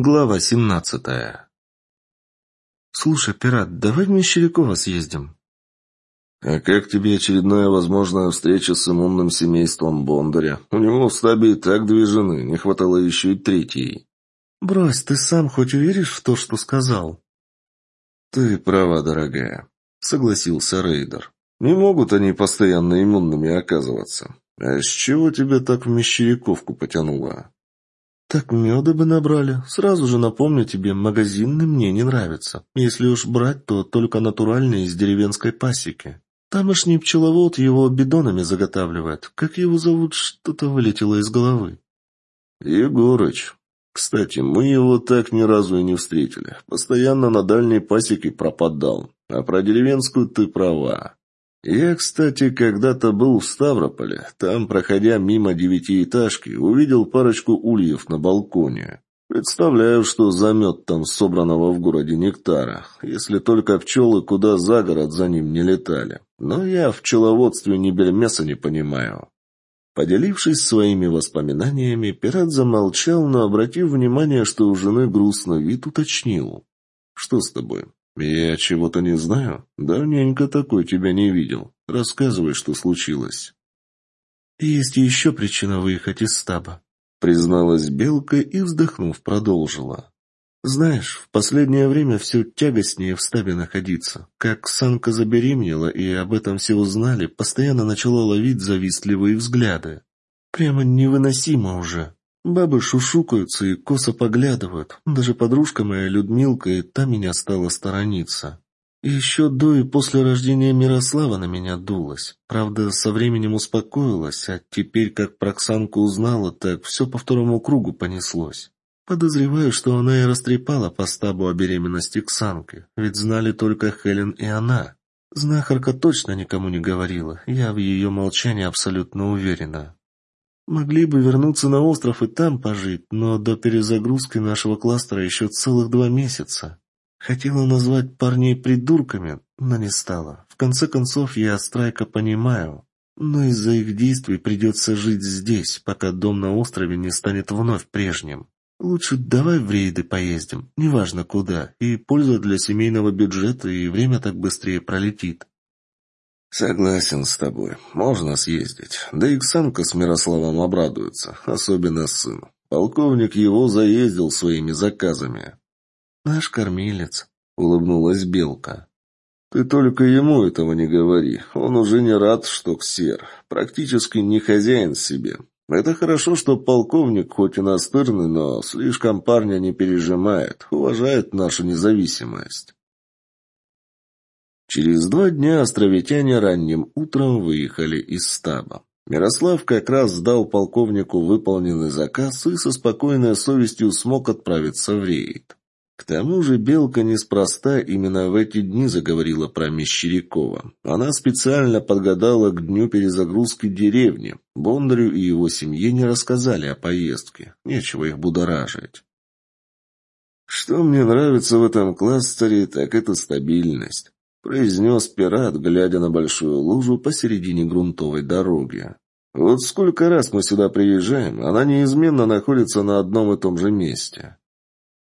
Глава семнадцатая. «Слушай, пират, давай в Мещерякова съездим». «А как тебе очередная возможная встреча с иммунным семейством Бондаря? У него в стабе и так две жены, не хватало еще и третьей». «Брось, ты сам хоть веришь в то, что сказал?» «Ты права, дорогая», — согласился Рейдер. «Не могут они постоянно иммунными оказываться. А с чего тебя так в Мещеряковку потянуло?» «Так меда бы набрали. Сразу же напомню тебе, магазинный мне не нравится. Если уж брать, то только натуральные из деревенской пасеки. Тамошний пчеловод его бидонами заготавливает. Как его зовут, что-то вылетело из головы». «Егорыч. Кстати, мы его так ни разу и не встретили. Постоянно на дальней пасеке пропадал. А про деревенскую ты права. Я, кстати, когда-то был в Ставрополе. Там, проходя мимо девятиэтажки, увидел парочку ульев на балконе. Представляю, что замет там собранного в городе нектара, если только пчелы куда за город за ним не летали. Но я в пчеловодстве ни бельмеса не понимаю. Поделившись своими воспоминаниями, пират замолчал, но, обратив внимание, что у жены грустный вид, уточнил. «Что с тобой? «Я чего-то не знаю? Давненько такой тебя не видел. Рассказывай, что случилось». «Есть еще причина выехать из стаба», — призналась Белка и, вздохнув, продолжила. «Знаешь, в последнее время все тягостнее в стабе находиться. Как Санка забеременела и об этом все узнали, постоянно начала ловить завистливые взгляды. Прямо невыносимо уже. Бабы шушукаются и косо поглядывают. Даже подружка моя Людмилка и та меня стала сторониться. Еще до и после рождения Мирослава на меня дулась. Правда, со временем успокоилась, а теперь, как Проксанка узнала, так все по второму кругу понеслось. Подозреваю, что она и растрепала по стабу о беременности Ксанки, ведь знали только Хелен и она. Знахарка точно никому не говорила, я в ее молчании абсолютно уверена. Могли бы вернуться на остров и там пожить, но до перезагрузки нашего кластера еще целых два месяца. Хотела назвать парней придурками, но не стала. В конце концов, я Страйка понимаю. Но из-за их действий придется жить здесь, пока дом на острове не станет вновь прежним. Лучше давай в рейды поездим, неважно куда, и польза для семейного бюджета, и время так быстрее пролетит. «Согласен с тобой. Можно съездить. Да и Ксанка с Мирославом обрадуются, особенно сын. Полковник его заездил своими заказами». «Наш кормилец», — улыбнулась Белка. «Ты только ему этого не говори. Он уже не рад, что ксер. Практически не хозяин себе. Это хорошо, что полковник хоть и настырный, но слишком парня не пережимает, уважает нашу независимость». Через два дня островитяне ранним утром выехали из стаба. Мирослав как раз сдал полковнику выполненный заказ и со спокойной совестью смог отправиться в рейд. К тому же Белка неспроста именно в эти дни заговорила про Мещерякова. Она специально подгадала к дню перезагрузки деревни. Бондарю и его семье не рассказали о поездке. Нечего их будоражить. Что мне нравится в этом кластере, так это стабильность произнес пират, глядя на большую лужу посередине грунтовой дороги. «Вот сколько раз мы сюда приезжаем, она неизменно находится на одном и том же месте».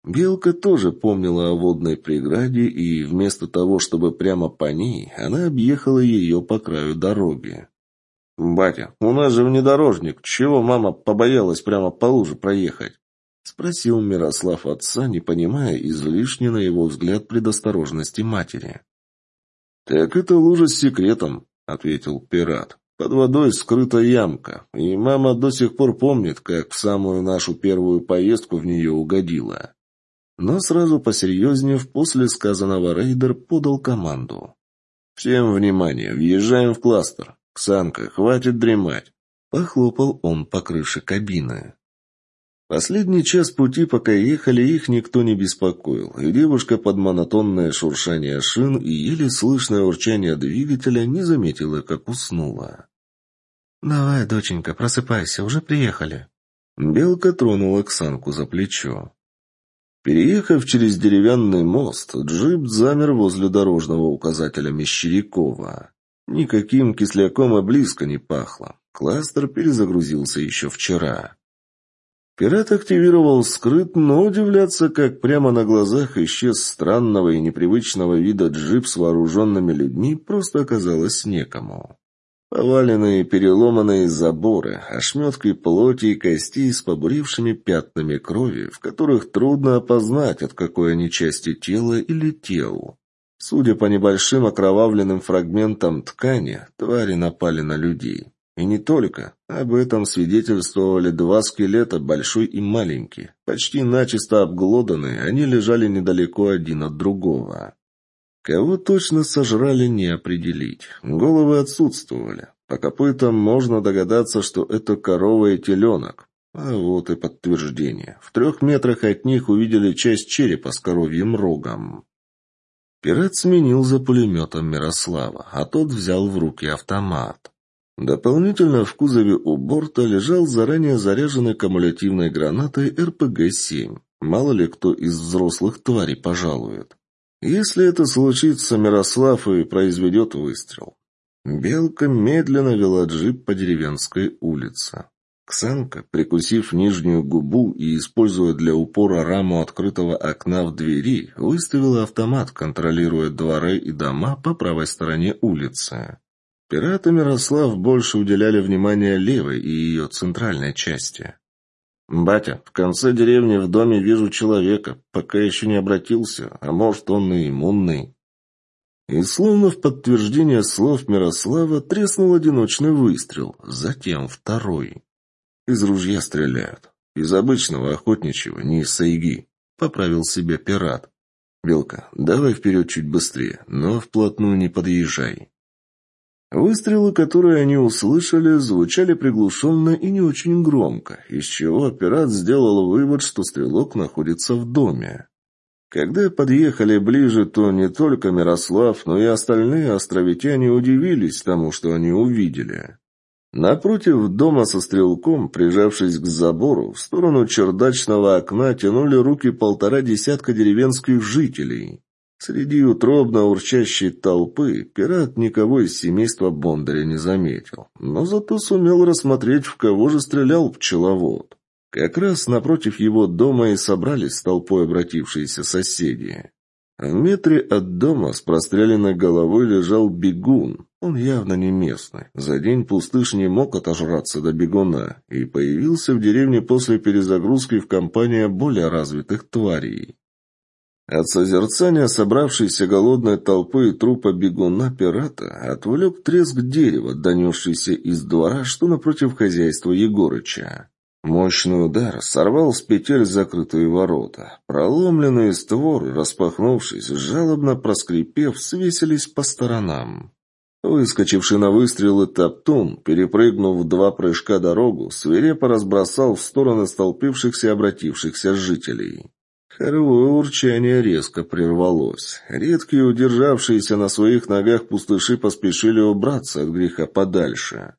Белка тоже помнила о водной преграде, и вместо того, чтобы прямо по ней, она объехала ее по краю дороги. «Батя, у нас же внедорожник. Чего мама побоялась прямо по луже проехать?» — спросил Мирослав отца, не понимая излишне, на его взгляд, предосторожности матери. «Так это лужа с секретом», — ответил пират. «Под водой скрыта ямка, и мама до сих пор помнит, как в самую нашу первую поездку в нее угодила». Но сразу посерьезнее, после сказанного рейдер подал команду. «Всем внимание, въезжаем в кластер. Ксанка, хватит дремать!» Похлопал он по крыше кабины. Последний час пути, пока ехали, их никто не беспокоил, и девушка под монотонное шуршание шин и еле слышное урчание двигателя не заметила, как уснула. «Давай, доченька, просыпайся, уже приехали». Белка тронула Ксанку за плечо. Переехав через деревянный мост, джип замер возле дорожного указателя Мещерякова. Никаким кисляком и близко не пахло. Кластер перезагрузился еще вчера. Пират активировал скрыт, но удивляться, как прямо на глазах исчез странного и непривычного вида джип с вооруженными людьми, просто оказалось некому. Поваленные переломанные заборы, ошметки плоти и костей с побурившими пятнами крови, в которых трудно опознать, от какой они части тела или тел. Судя по небольшим окровавленным фрагментам ткани, твари напали на людей. И не только. Об этом свидетельствовали два скелета, большой и маленький. Почти начисто обглоданные, они лежали недалеко один от другого. Кого точно сожрали, не определить. Головы отсутствовали. По копытам можно догадаться, что это корова и теленок. А вот и подтверждение. В трех метрах от них увидели часть черепа с коровьим рогом. Пират сменил за пулеметом Мирослава, а тот взял в руки автомат. Дополнительно в кузове у борта лежал заранее заряженной кумулятивной гранатой РПГ-7. Мало ли кто из взрослых тварей пожалует. Если это случится, Мирослав и произведет выстрел. Белка медленно вела джип по деревенской улице. Ксанка, прикусив нижнюю губу и используя для упора раму открытого окна в двери, выставила автомат, контролируя дворы и дома по правой стороне улицы. Пираты Мирослав больше уделяли внимание левой и ее центральной части. «Батя, в конце деревни в доме вижу человека, пока еще не обратился, а может, он и иммунный». И словно в подтверждение слов Мирослава треснул одиночный выстрел, затем второй. Из ружья стреляют. Из обычного охотничьего, не из сайги. Поправил себя пират. Белка, давай вперед чуть быстрее, но вплотную не подъезжай. Выстрелы, которые они услышали, звучали приглушенно и не очень громко, из чего пират сделал вывод, что стрелок находится в доме. Когда подъехали ближе, то не только Мирослав, но и остальные островитяне удивились тому, что они увидели. Напротив дома со стрелком, прижавшись к забору, в сторону чердачного окна тянули руки полтора десятка деревенских жителей. Среди утробно урчащей толпы пират никого из семейства Бондаря не заметил, но зато сумел рассмотреть, в кого же стрелял пчеловод. Как раз напротив его дома и собрались с толпой обратившиеся соседи. В метре от дома с простреленной головой лежал бегун. Он явно не местный. За день пустыш не мог отожраться до бегуна и появился в деревне после перезагрузки в компании более развитых тварей. От созерцания собравшейся голодной толпы и трупа бегуна-пирата отвлек треск дерева, донесшийся из двора, что напротив хозяйства Егорыча. Мощный удар сорвал с петель закрытые ворота. Проломленные створы, распахнувшись, жалобно проскрипев, свесились по сторонам. Выскочивший на выстрелы Топтун, перепрыгнув в два прыжка дорогу, свирепо разбросал в стороны столпившихся и обратившихся жителей. Хоровое урчание резко прервалось. Редкие, удержавшиеся на своих ногах пустыши поспешили убраться от греха подальше.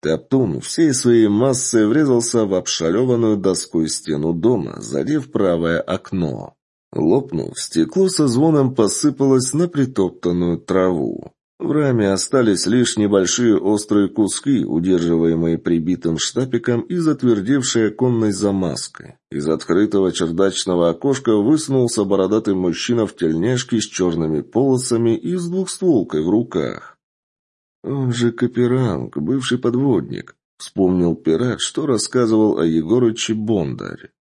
Топтун всей своей массой врезался в обшалеванную доской стену дома, задев правое окно. Лопнув, стекло со звоном посыпалось на притоптанную траву. В раме остались лишь небольшие острые куски, удерживаемые прибитым штапиком и затвердевшей оконной замазкой. Из открытого чердачного окошка высунулся бородатый мужчина в тельняшке с черными полосами и с двухстволкой в руках. «Он же Каперанг, бывший подводник», — вспомнил пират, что рассказывал о Егорыче Бондаре.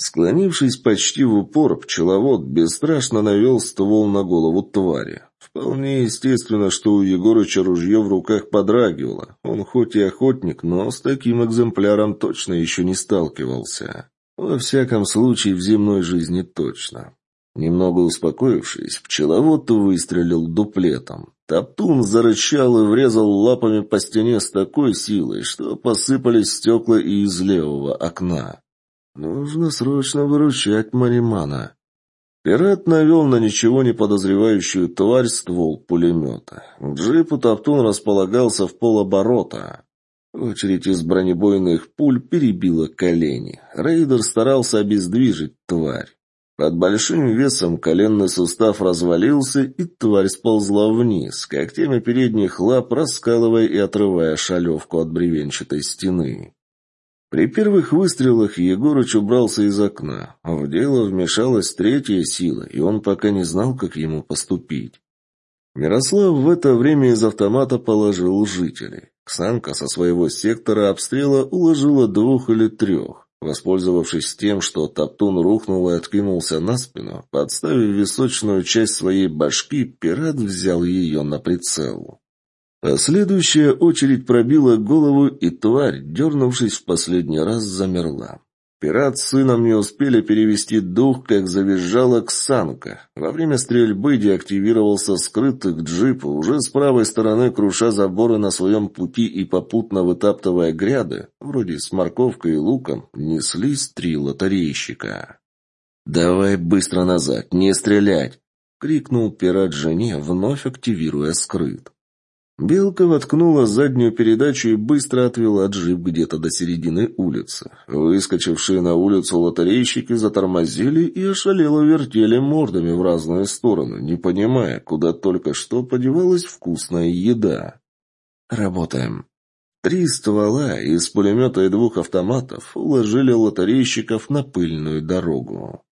Склонившись почти в упор, пчеловод бесстрашно навел ствол на голову твари. Вполне естественно, что у Егорыча ружье в руках подрагивало. Он хоть и охотник, но с таким экземпляром точно еще не сталкивался. Во всяком случае, в земной жизни точно. Немного успокоившись, пчеловод выстрелил дуплетом. Топтун зарычал и врезал лапами по стене с такой силой, что посыпались стекла и из левого окна. Нужно срочно выручать Маримана. Пират навел на ничего не подозревающую тварь ствол пулемета. К джипу Топтун располагался в полоборота. Очередь из бронебойных пуль перебила колени. Рейдер старался обездвижить тварь. Под большим весом коленный сустав развалился, и тварь сползла вниз, когтями передних лап раскалывая и отрывая шалевку от бревенчатой стены. При первых выстрелах Егорыч убрался из окна. В дело вмешалась третья сила, и он пока не знал, как ему поступить. Мирослав в это время из автомата положил жителей. Ксанка со своего сектора обстрела уложила двух или трех. Воспользовавшись тем, что Топтун рухнул и откинулся на спину, подставив височную часть своей башки, пират взял ее на прицел. А следующая очередь пробила голову, и тварь, дернувшись в последний раз, замерла. Пират с сыном не успели перевести дух, как завизжала Ксанка. Во время стрельбы деактивировался скрытый джип, уже с правой стороны круша заборы на своем пути и попутно вытаптывая гряды, вроде с морковкой и луком, неслись три лотерейщика. «Давай быстро назад, не стрелять!» — крикнул пират жене, вновь активируя скрыт. Белка воткнула заднюю передачу и быстро отвела джип где-то до середины улицы. Выскочившие на улицу лотерейщики затормозили и ошалело вертели мордами в разные стороны, не понимая, куда только что подевалась вкусная еда. «Работаем». Три ствола из пулемета и двух автоматов уложили лотерейщиков на пыльную дорогу.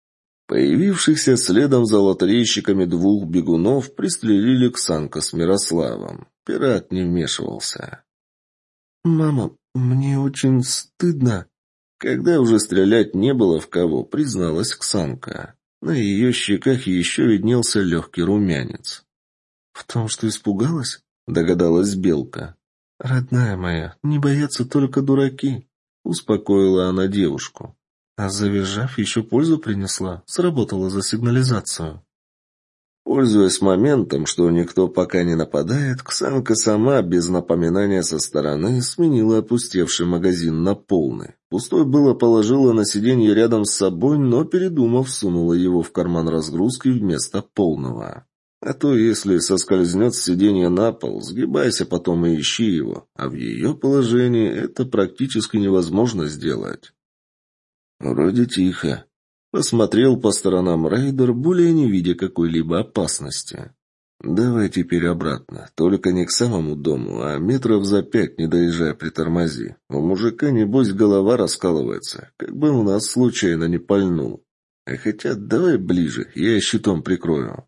Появившихся следом за лотерейщиками двух бегунов пристрелили Ксанка с Мирославом. Пират не вмешивался. «Мама, мне очень стыдно». Когда уже стрелять не было в кого, призналась Ксанка. На ее щеках еще виднелся легкий румянец. «В том, что испугалась?» — догадалась Белка. «Родная моя, не боятся только дураки», — успокоила она девушку. А завизжав, еще пользу принесла, сработала за сигнализацию. Пользуясь моментом, что никто пока не нападает, Ксанка сама, без напоминания со стороны, сменила опустевший магазин на полный. Пустой было положила на сиденье рядом с собой, но, передумав, сунула его в карман разгрузки вместо полного. А то, если соскользнет с сиденья на пол, сгибайся потом и ищи его, а в ее положении это практически невозможно сделать. «Вроде тихо». Посмотрел по сторонам рейдер, более не видя какой-либо опасности. «Давай теперь обратно. Только не к самому дому, а метров за пять, не доезжая, притормози. У мужика, небось, голова раскалывается, как бы у нас случайно не пальнул. А хотя давай ближе, я щитом прикрою».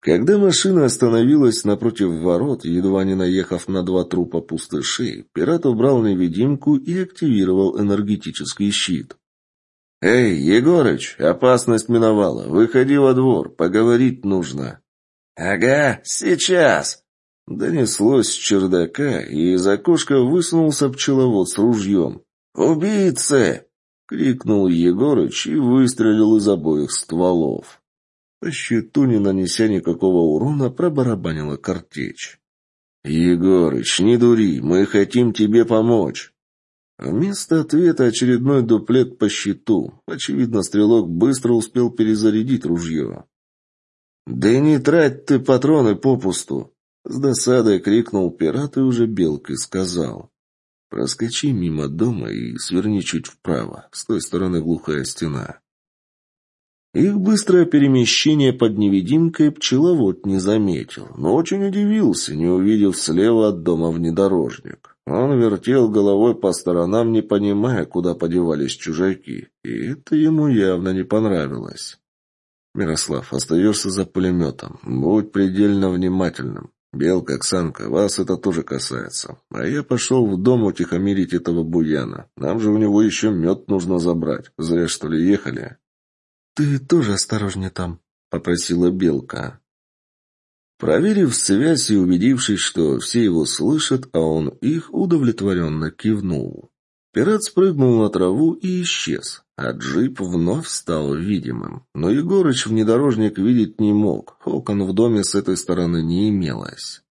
Когда машина остановилась напротив ворот, едва не наехав на два трупа пустышей, пират убрал невидимку и активировал энергетический щит. «Эй, Егорыч, опасность миновала. Выходи во двор, поговорить нужно». «Ага, сейчас!» Донеслось с чердака, и из окошка высунулся пчеловод с ружьем. «Убийцы!» — крикнул Егорыч и выстрелил из обоих стволов. По щиту, не нанеся никакого урона, пробарабанила картечь. «Егорыч, не дури, мы хотим тебе помочь!» Вместо ответа очередной дуплет по щиту. Очевидно, стрелок быстро успел перезарядить ружье. «Да не трать ты патроны попусту!» С досадой крикнул пират и уже белкой сказал. «Проскочи мимо дома и сверни чуть вправо. С той стороны глухая стена». Их быстрое перемещение под невидимкой пчеловод не заметил, но очень удивился, не увидев слева от дома внедорожник. Он вертел головой по сторонам, не понимая, куда подевались чужаки, и это ему явно не понравилось. «Мирослав, остаешься за пулеметом. Будь предельно внимательным. Белка, Оксанка, вас это тоже касается. А я пошел в дом утихомирить этого буяна. Нам же у него еще мед нужно забрать. Зря, что ли, ехали?» «Ты тоже осторожнее там», — попросила Белка. Проверив связь и убедившись, что все его слышат, а он их удовлетворенно кивнул. Пират спрыгнул на траву и исчез, а джип вновь стал видимым. Но Егорыч внедорожник видеть не мог, окон в доме с этой стороны не имелось.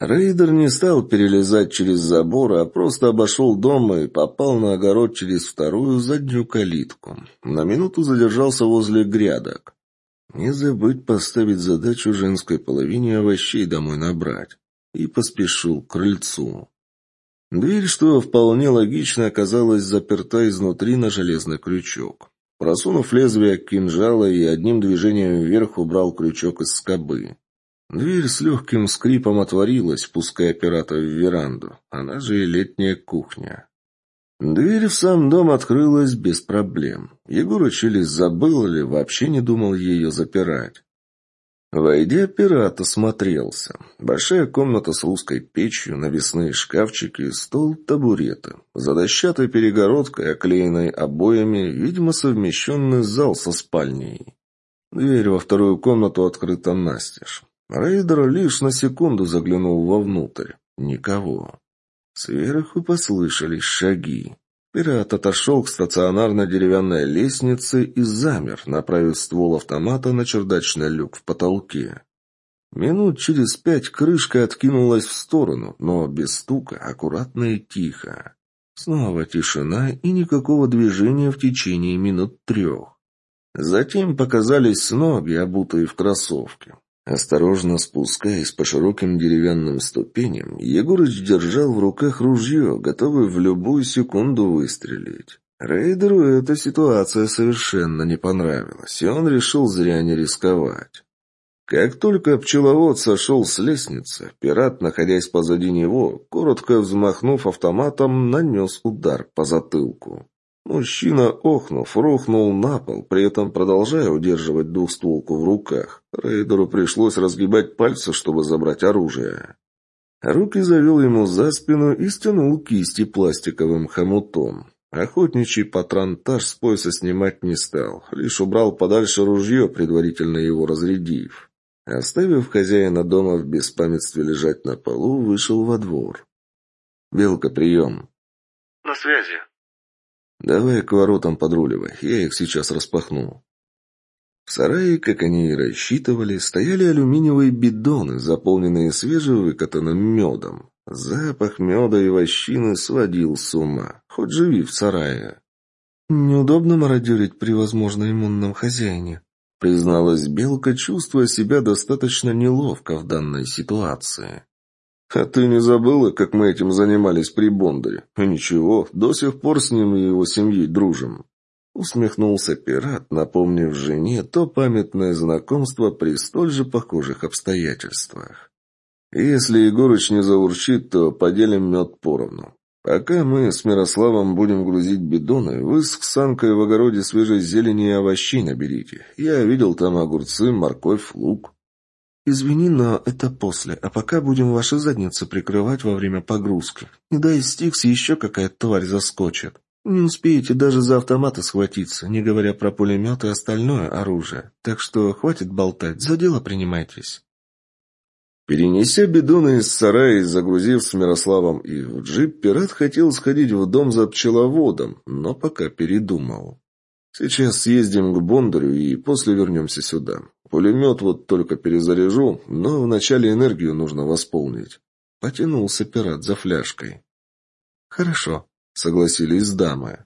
Рейдер не стал перелезать через забор, а просто обошел дом и попал на огород через вторую заднюю калитку. На минуту задержался возле грядок. Не забыть поставить задачу женской половине овощей домой набрать. И поспешил к крыльцу. Дверь, что вполне логично, оказалась заперта изнутри на железный крючок. Просунув лезвие кинжала и одним движением вверх убрал крючок из скобы. Дверь с легким скрипом отворилась, пуская пирата в веранду. Она же и летняя кухня. Дверь в сам дом открылась без проблем. Егорыч или забыл, или вообще не думал ее запирать. Войдя, пират осмотрелся. Большая комната с русской печью, навесные шкафчики, стол, табуреты. За дощатой перегородкой, оклеенной обоями, видимо, совмещенный зал со спальней. Дверь во вторую комнату открыта настежь. Рейдер лишь на секунду заглянул вовнутрь. Никого. Сверху послышались шаги. Пират отошел к стационарной деревянной лестнице и замер, направив ствол автомата на чердачный люк в потолке. Минут через пять крышка откинулась в сторону, но без стука, аккуратно и тихо. Снова тишина и никакого движения в течение минут трех. Затем показались ноги, обутые в кроссовки. Осторожно спускаясь по широким деревянным ступеням, Егорыч держал в руках ружье, готовый в любую секунду выстрелить. Рейдеру эта ситуация совершенно не понравилась, и он решил зря не рисковать. Как только пчеловод сошел с лестницы, пират, находясь позади него, коротко взмахнув автоматом, нанес удар по затылку. Мужчина, охнув, рухнул на пол, при этом продолжая удерживать двухстволку в руках. Рейдеру пришлось разгибать пальцы, чтобы забрать оружие. Руки завел ему за спину и стянул кисти пластиковым хомутом. Охотничий патронтаж с пояса снимать не стал, лишь убрал подальше ружье, предварительно его разрядив. Оставив хозяина дома в беспамятстве лежать на полу, вышел во двор. «Белка, прием!» «На связи», «Давай к воротам подруливай, я их сейчас распахну». В сарае, как они и рассчитывали, стояли алюминиевые бидоны, заполненные свежевыкатанным медом. Запах меда и вощины сводил с ума, хоть живи в сарае. «Неудобно мародерить при возможно иммунном хозяине», призналась Белка, чувствуя себя достаточно неловко в данной ситуации. «А ты не забыла, как мы этим занимались при Бондаре? Ничего, до сих пор с ним и его семьей дружим». Усмехнулся пират, напомнив жене то памятное знакомство при столь же похожих обстоятельствах. «Если Егорыч не заурчит, то поделим мед поровну. Пока мы с Мирославом будем грузить бидоны, вы с Ксанкой в огороде свежей зелени и овощей наберите. Я видел там огурцы, морковь, лук». «Извини, но это после, а пока будем ваши задницы прикрывать во время погрузки. Не дай Стикс еще какая-то тварь заскочит. Не успеете даже за автоматы схватиться, не говоря про пулемет и остальное оружие. Так что хватит болтать, за дело принимайтесь». Перенеся бидоны из сарая и загрузив с Мирославом их в джип, пират хотел сходить в дом за пчеловодом, но пока передумал. Сейчас съездим к Бондарю и после вернемся сюда. Пулемет вот только перезаряжу, но вначале энергию нужно восполнить. Потянулся пират за фляжкой. Хорошо, согласились дамы.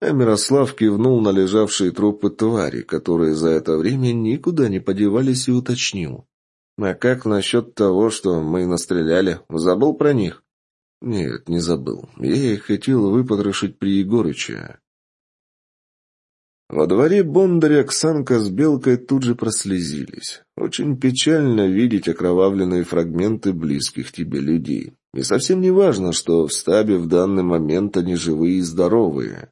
А Мирослав кивнул на лежавшие трупы твари, которые за это время никуда не подевались и уточнил. «А как насчет того, что мы настреляли? Забыл про них?» «Нет, не забыл. Я их хотел выпотрошить при Егорыче». Во дворе Бондаря Оксанка с Белкой тут же прослезились. Очень печально видеть окровавленные фрагменты близких тебе людей. И совсем не важно, что в стабе в данный момент они живые и здоровые.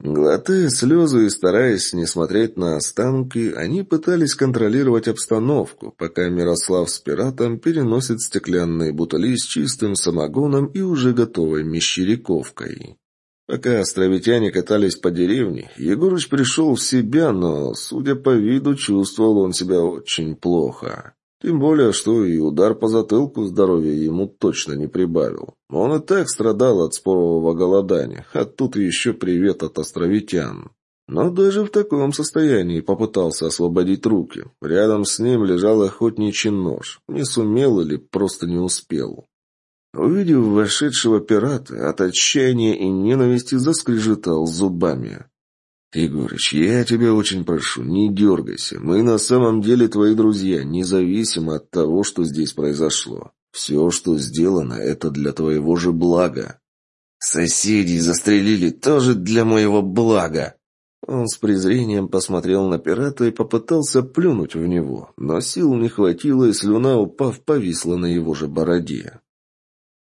Глотая слезы и стараясь не смотреть на останки, они пытались контролировать обстановку, пока Мирослав с пиратом переносит стеклянные бутыли с чистым самогоном и уже готовой мещеряковкой. Пока островитяне катались по деревне, Егорыч пришел в себя, но, судя по виду, чувствовал он себя очень плохо. Тем более, что и удар по затылку здоровья ему точно не прибавил. Он и так страдал от спорового голодания, а тут еще привет от островитян. Но даже в таком состоянии попытался освободить руки. Рядом с ним лежал охотничий нож. Не сумел или просто не успел. Увидев вошедшего пирата, от отчаяния и ненависти заскрежетал зубами. «Егорыч, я тебя очень прошу, не дергайся. Мы на самом деле твои друзья, независимо от того, что здесь произошло. Все, что сделано, это для твоего же блага». «Соседей застрелили тоже для моего блага!» Он с презрением посмотрел на пирата и попытался плюнуть в него, но сил не хватило, и слюна, упав, повисла на его же бороде.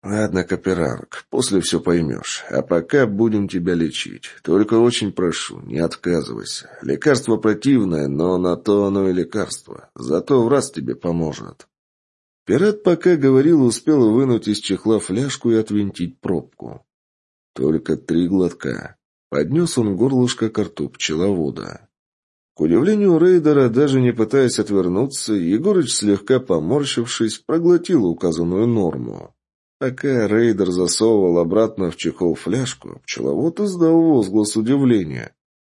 «Ладно, Каперанг, после все поймешь. А пока будем тебя лечить. Только очень прошу, не отказывайся. Лекарство противное, но на то оно и лекарство. Зато в раз тебе поможет». Пират пока говорил, успел вынуть из чехла фляжку и отвинтить пробку. Только три глотка. Поднес он горлышко к рту пчеловода. К удивлению рейдера, даже не пытаясь отвернуться, Егорыч, слегка поморщившись, проглотил указанную норму. Пока рейдер засовывал обратно в чехол фляжку, пчеловод издал возглас удивления.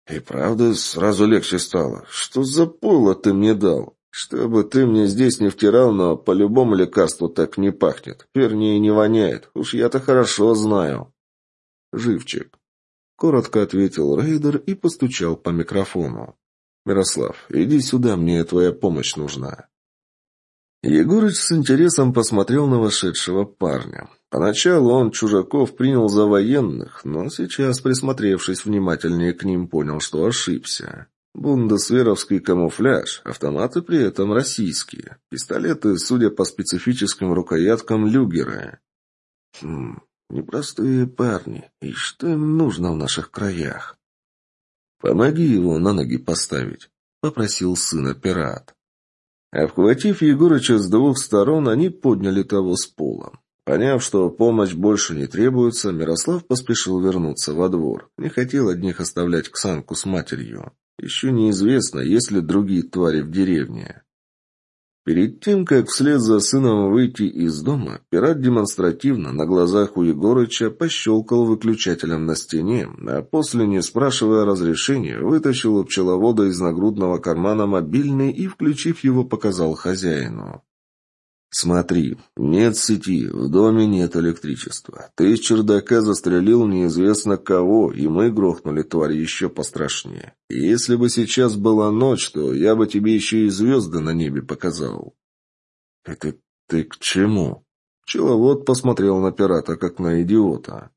«И правда, сразу легче стало. Что за пойло ты мне дал? Чтобы ты мне здесь не втирал, но по-любому лекарству так не пахнет. Вернее, не воняет. Уж я-то хорошо знаю». «Живчик», — коротко ответил рейдер и постучал по микрофону. «Мирослав, иди сюда, мне твоя помощь нужна». Егорыч с интересом посмотрел на вошедшего парня. Поначалу он чужаков принял за военных, но сейчас, присмотревшись внимательнее к ним, понял, что ошибся. Бундесверовский камуфляж, автоматы при этом российские. Пистолеты, судя по специфическим рукояткам, люгеры. Хм, непростые парни. И что им нужно в наших краях? «Помоги его на ноги поставить», — попросил сына пират. Обхватив Егорыча с двух сторон, они подняли того с пола. Поняв, что помощь больше не требуется, Мирослав поспешил вернуться во двор. Не хотел одних оставлять Ксанку с матерью. Еще неизвестно, есть ли другие твари в деревне. Перед тем, как вслед за сыном выйти из дома, пират демонстративно на глазах у Егорыча пощелкал выключателем на стене, а после, не спрашивая разрешения, вытащил у пчеловода из нагрудного кармана мобильный и, включив его, показал хозяину. «Смотри, нет сети, в доме нет электричества. Ты из чердака застрелил неизвестно кого, и мы грохнули тварь еще пострашнее. Если бы сейчас была ночь, то я бы тебе еще и звезды на небе показал». «Это ты к чему?» Пчеловод посмотрел на пирата, как на идиота.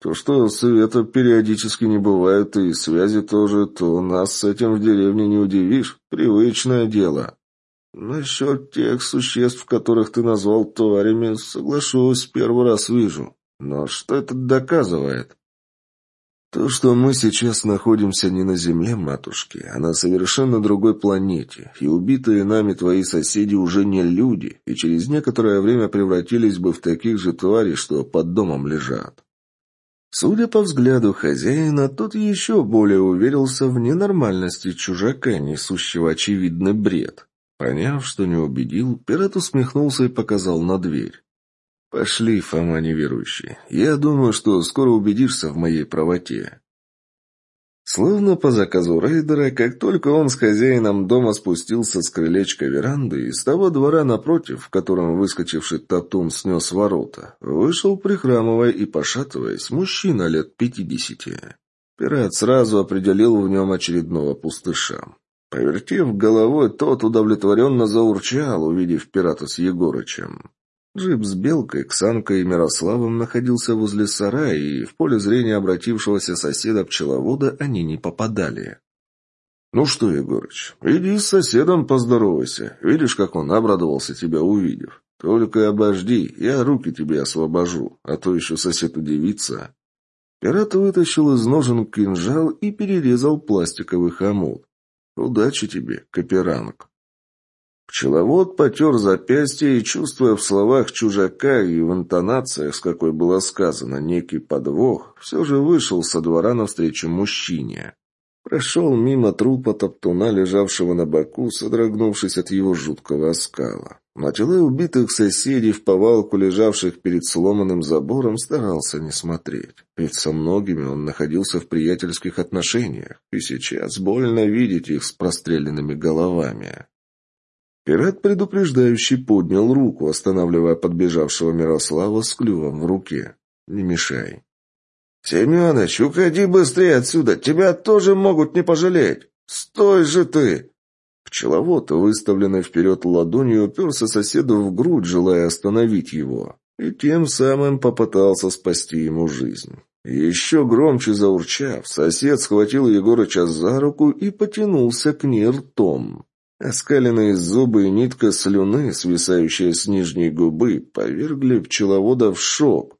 То, что света периодически не бывает, и связи тоже, то нас с этим в деревне не удивишь. Привычное дело. «Насчет тех существ, которых ты назвал тварями, соглашусь, первый раз вижу. Но что это доказывает?» «То, что мы сейчас находимся не на Земле, матушки, а на совершенно другой планете, и убитые нами твои соседи уже не люди, и через некоторое время превратились бы в таких же тварей, что под домом лежат». Судя по взгляду хозяина, тот еще более уверился в ненормальности чужака, несущего очевидный бред. Поняв, что не убедил, пират усмехнулся и показал на дверь. «Пошли, Фома неверующий. Я думаю, что скоро убедишься в моей правоте». Словно по заказу рейдера, как только он с хозяином дома спустился с крылечка веранды, из того двора напротив, в котором выскочивший татун снес ворота, вышел, прихрамывая и пошатываясь, мужчина лет пятидесяти. Пират сразу определил в нем очередного пустыша. Повертев головой, тот удовлетворенно заурчал, увидев пирата с Егорычем. Джип с Белкой, Ксанкой и Мирославом находился возле сарая, и в поле зрения обратившегося соседа-пчеловода они не попадали. «Ну что, Егорыч, иди с соседом поздоровайся. Видишь, как он обрадовался тебя увидев. Только обожди, я руки тебе освобожу, а то еще сосед удивится». Пират вытащил из ножен кинжал и перерезал пластиковый хомут. Удачи тебе, Каперанг. Пчеловод потер запястье и, чувствуя в словах чужака и в интонациях, с какой было сказано некий подвох, все же вышел со двора навстречу мужчине. Прошел мимо трупа топтуна, лежавшего на боку, содрогнувшись от его жуткого оскала. На тела убитых соседей в повалку, лежавших перед сломанным забором, старался не смотреть. Ведь со многими он находился в приятельских отношениях, и сейчас больно видеть их с простреленными головами. Пират предупреждающий поднял руку, останавливая подбежавшего Мирослава с клювом в руке. «Не мешай». «Семеныч, уходи быстрее отсюда! Тебя тоже могут не пожалеть! Стой же ты!» Пчеловод, выставленный вперед ладонью, уперся соседу в грудь, желая остановить его, и тем самым попытался спасти ему жизнь. Еще громче заурчав, сосед схватил Егорыча за руку и потянулся к ней ртом. Оскаленные зубы и нитка слюны, свисающая с нижней губы, повергли пчеловода в шок.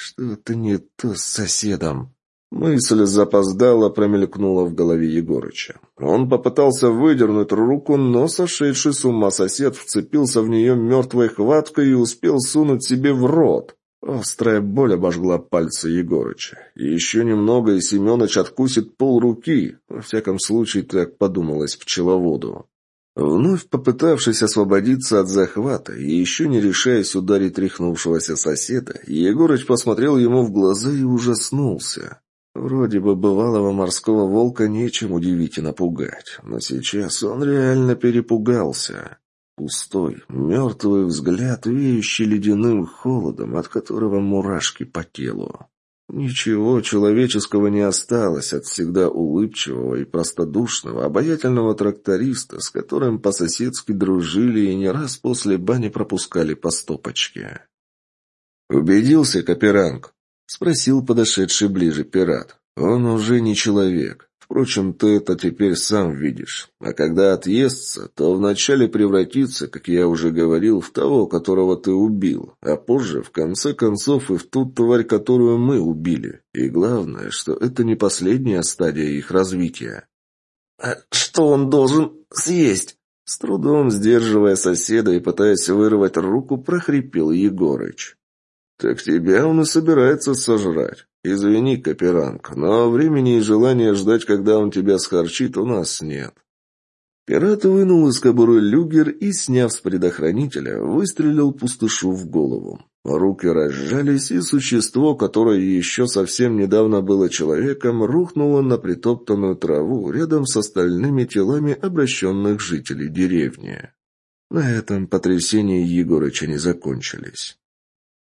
Что-то не то с соседом. Мысль запоздала промелькнула в голове Егорыча. Он попытался выдернуть руку, но сошедший с ума сосед вцепился в нее мертвой хваткой и успел сунуть себе в рот. Острая боль обожгла пальцы Егорыча. Еще немного, и Семенович откусит пол руки. Во всяком случае, так подумалось пчеловоду. Вновь попытавшись освободиться от захвата и еще не решаясь ударить рехнувшегося соседа, Егорыч посмотрел ему в глаза и ужаснулся. Вроде бы бывалого морского волка нечем удивить и напугать, но сейчас он реально перепугался. Пустой, мертвый взгляд, веющий ледяным холодом, от которого мурашки по телу. Ничего человеческого не осталось от всегда улыбчивого и простодушного, обаятельного тракториста, с которым по-соседски дружили и не раз после бани пропускали по стопочке. «Убедился, Каперанг?» — спросил подошедший ближе пират. «Он уже не человек. Впрочем, ты это теперь сам видишь. А когда отъестся, то вначале превратится, как я уже говорил, в того, которого ты убил, а позже, в конце концов, и в ту тварь, которую мы убили. И главное, что это не последняя стадия их развития. «А что он должен съесть?» С трудом сдерживая соседа и пытаясь вырвать руку, прохрипел Егорыч. «Так тебя он и собирается сожрать. Извини, Каперанг, но времени и желания ждать, когда он тебя схорчит, у нас нет». Пират вынул из кобуры люгер и, сняв с предохранителя, выстрелил пустышу в голову. Руки разжались, и существо, которое еще совсем недавно было человеком, рухнуло на притоптанную траву рядом с остальными телами обращенных жителей деревни. На этом потрясения Егорыча не закончились.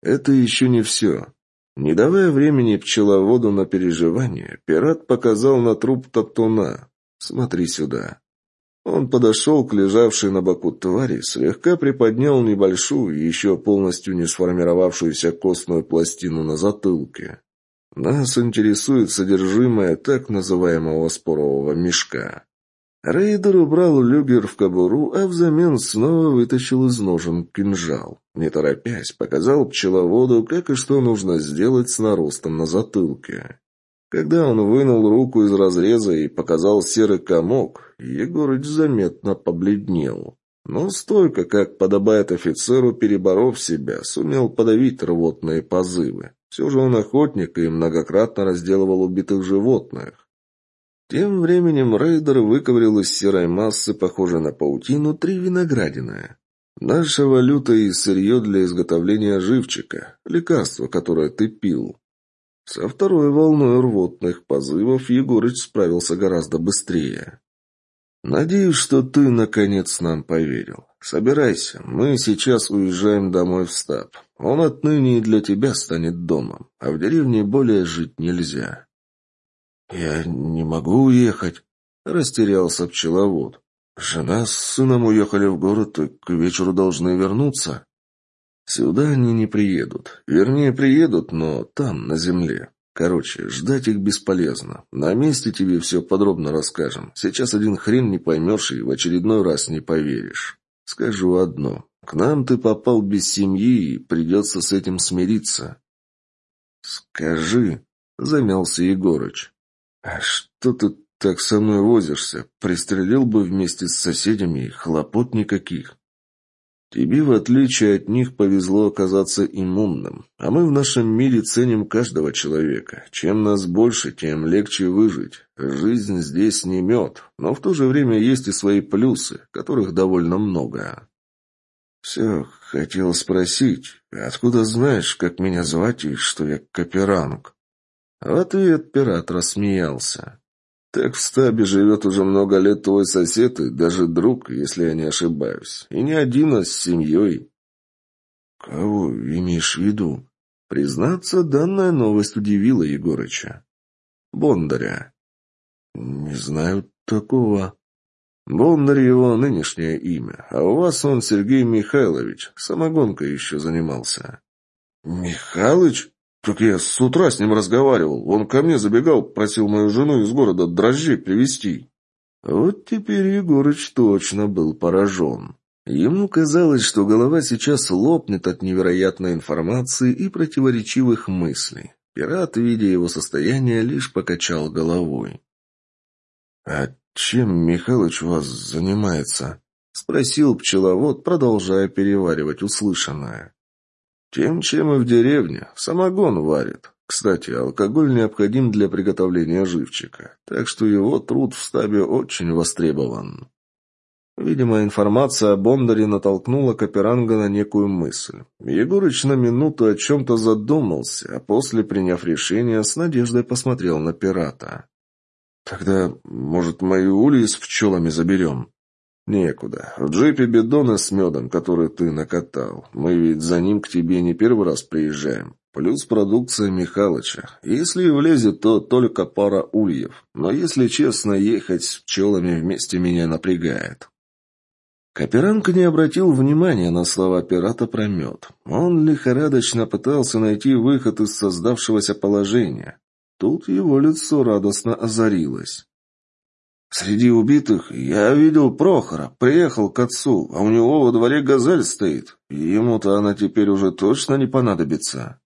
Это еще не все. Не давая времени пчеловоду на переживание, пират показал на труп топтуна. «Смотри сюда». Он подошел к лежавшей на боку твари, слегка приподнял небольшую, еще полностью не сформировавшуюся костную пластину на затылке. Нас интересует содержимое так называемого спорового мешка. Рейдер убрал люгер в кобуру, а взамен снова вытащил из ножен кинжал. Не торопясь, показал пчеловоду, как и что нужно сделать с наростом на затылке. Когда он вынул руку из разреза и показал серый комок, Егорыч заметно побледнел. Но стойко, как подобает офицеру, переборов себя, сумел подавить рвотные позывы. Все же он охотник и многократно разделывал убитых животных. Тем временем рейдер выковырял из серой массы, похожей на паутину, три виноградины. Наша валюта и сырье для изготовления живчика, лекарство, которое ты пил. Со второй волной рвотных позывов Егорыч справился гораздо быстрее. «Надеюсь, что ты, наконец, нам поверил. Собирайся, мы сейчас уезжаем домой в стаб. Он отныне и для тебя станет домом, а в деревне более жить нельзя. «Я не могу уехать», — растерялся пчеловод. «Жена с сыном уехали в город и к вечеру должны вернуться». «Сюда они не приедут. Вернее, приедут, но там, на земле. Короче, ждать их бесполезно. На месте тебе все подробно расскажем. Сейчас один хрен не поймешь и в очередной раз не поверишь. Скажу одно. К нам ты попал без семьи и придется с этим смириться». «Скажи», — замялся Егорыч. «А что ты так со мной возишься? Пристрелил бы вместе с соседями, хлопот никаких». Тебе, в отличие от них, повезло оказаться иммунным. А мы в нашем мире ценим каждого человека. Чем нас больше, тем легче выжить. Жизнь здесь не мед, но в то же время есть и свои плюсы, которых довольно много. Все, хотел спросить, откуда знаешь, как меня звать и что я каперанг? В ответ пират рассмеялся. «Так в стабе живет уже много лет твой сосед и даже друг, если я не ошибаюсь. И не один, а с семьей». «Кого имеешь в виду?» Признаться, данная новость удивила Егорыча. «Бондаря». «Не знаю такого». «Бондарь его нынешнее имя, а у вас он Сергей Михайлович, самогонкой еще занимался». «Михалыч?» «Так я с утра с ним разговаривал. Он ко мне забегал, просил мою жену из города дрожжей привезти». Вот теперь Егорыч точно был поражен. Ему казалось, что голова сейчас лопнет от невероятной информации и противоречивых мыслей. Пират, видя его состояние, лишь покачал головой. «А чем Михалыч вас занимается?» — спросил пчеловод, продолжая переваривать услышанное. «Тем, чем и в деревне. Самогон варит. Кстати, алкоголь необходим для приготовления живчика, так что его труд в стабе очень востребован». Видимо, информация о Бондаре натолкнула Каперанга на некую мысль. Егорыч на минуту о чем-то задумался, а после, приняв решение, с надеждой посмотрел на пирата. «Тогда, может, мою ульи с пчелами заберем?» «Некуда. В джипе бидоны с медом, который ты накатал. Мы ведь за ним к тебе не первый раз приезжаем. Плюс продукция Михалыча. Если и влезет, то только пара ульев. Но, если честно, ехать с пчелами вместе меня напрягает». Каперанг не обратил внимания на слова пирата про мед. Он лихорадочно пытался найти выход из создавшегося положения. Тут его лицо радостно озарилось. «Среди убитых я видел Прохора, приехал к отцу, а у него во дворе газель стоит, ему-то она теперь уже точно не понадобится».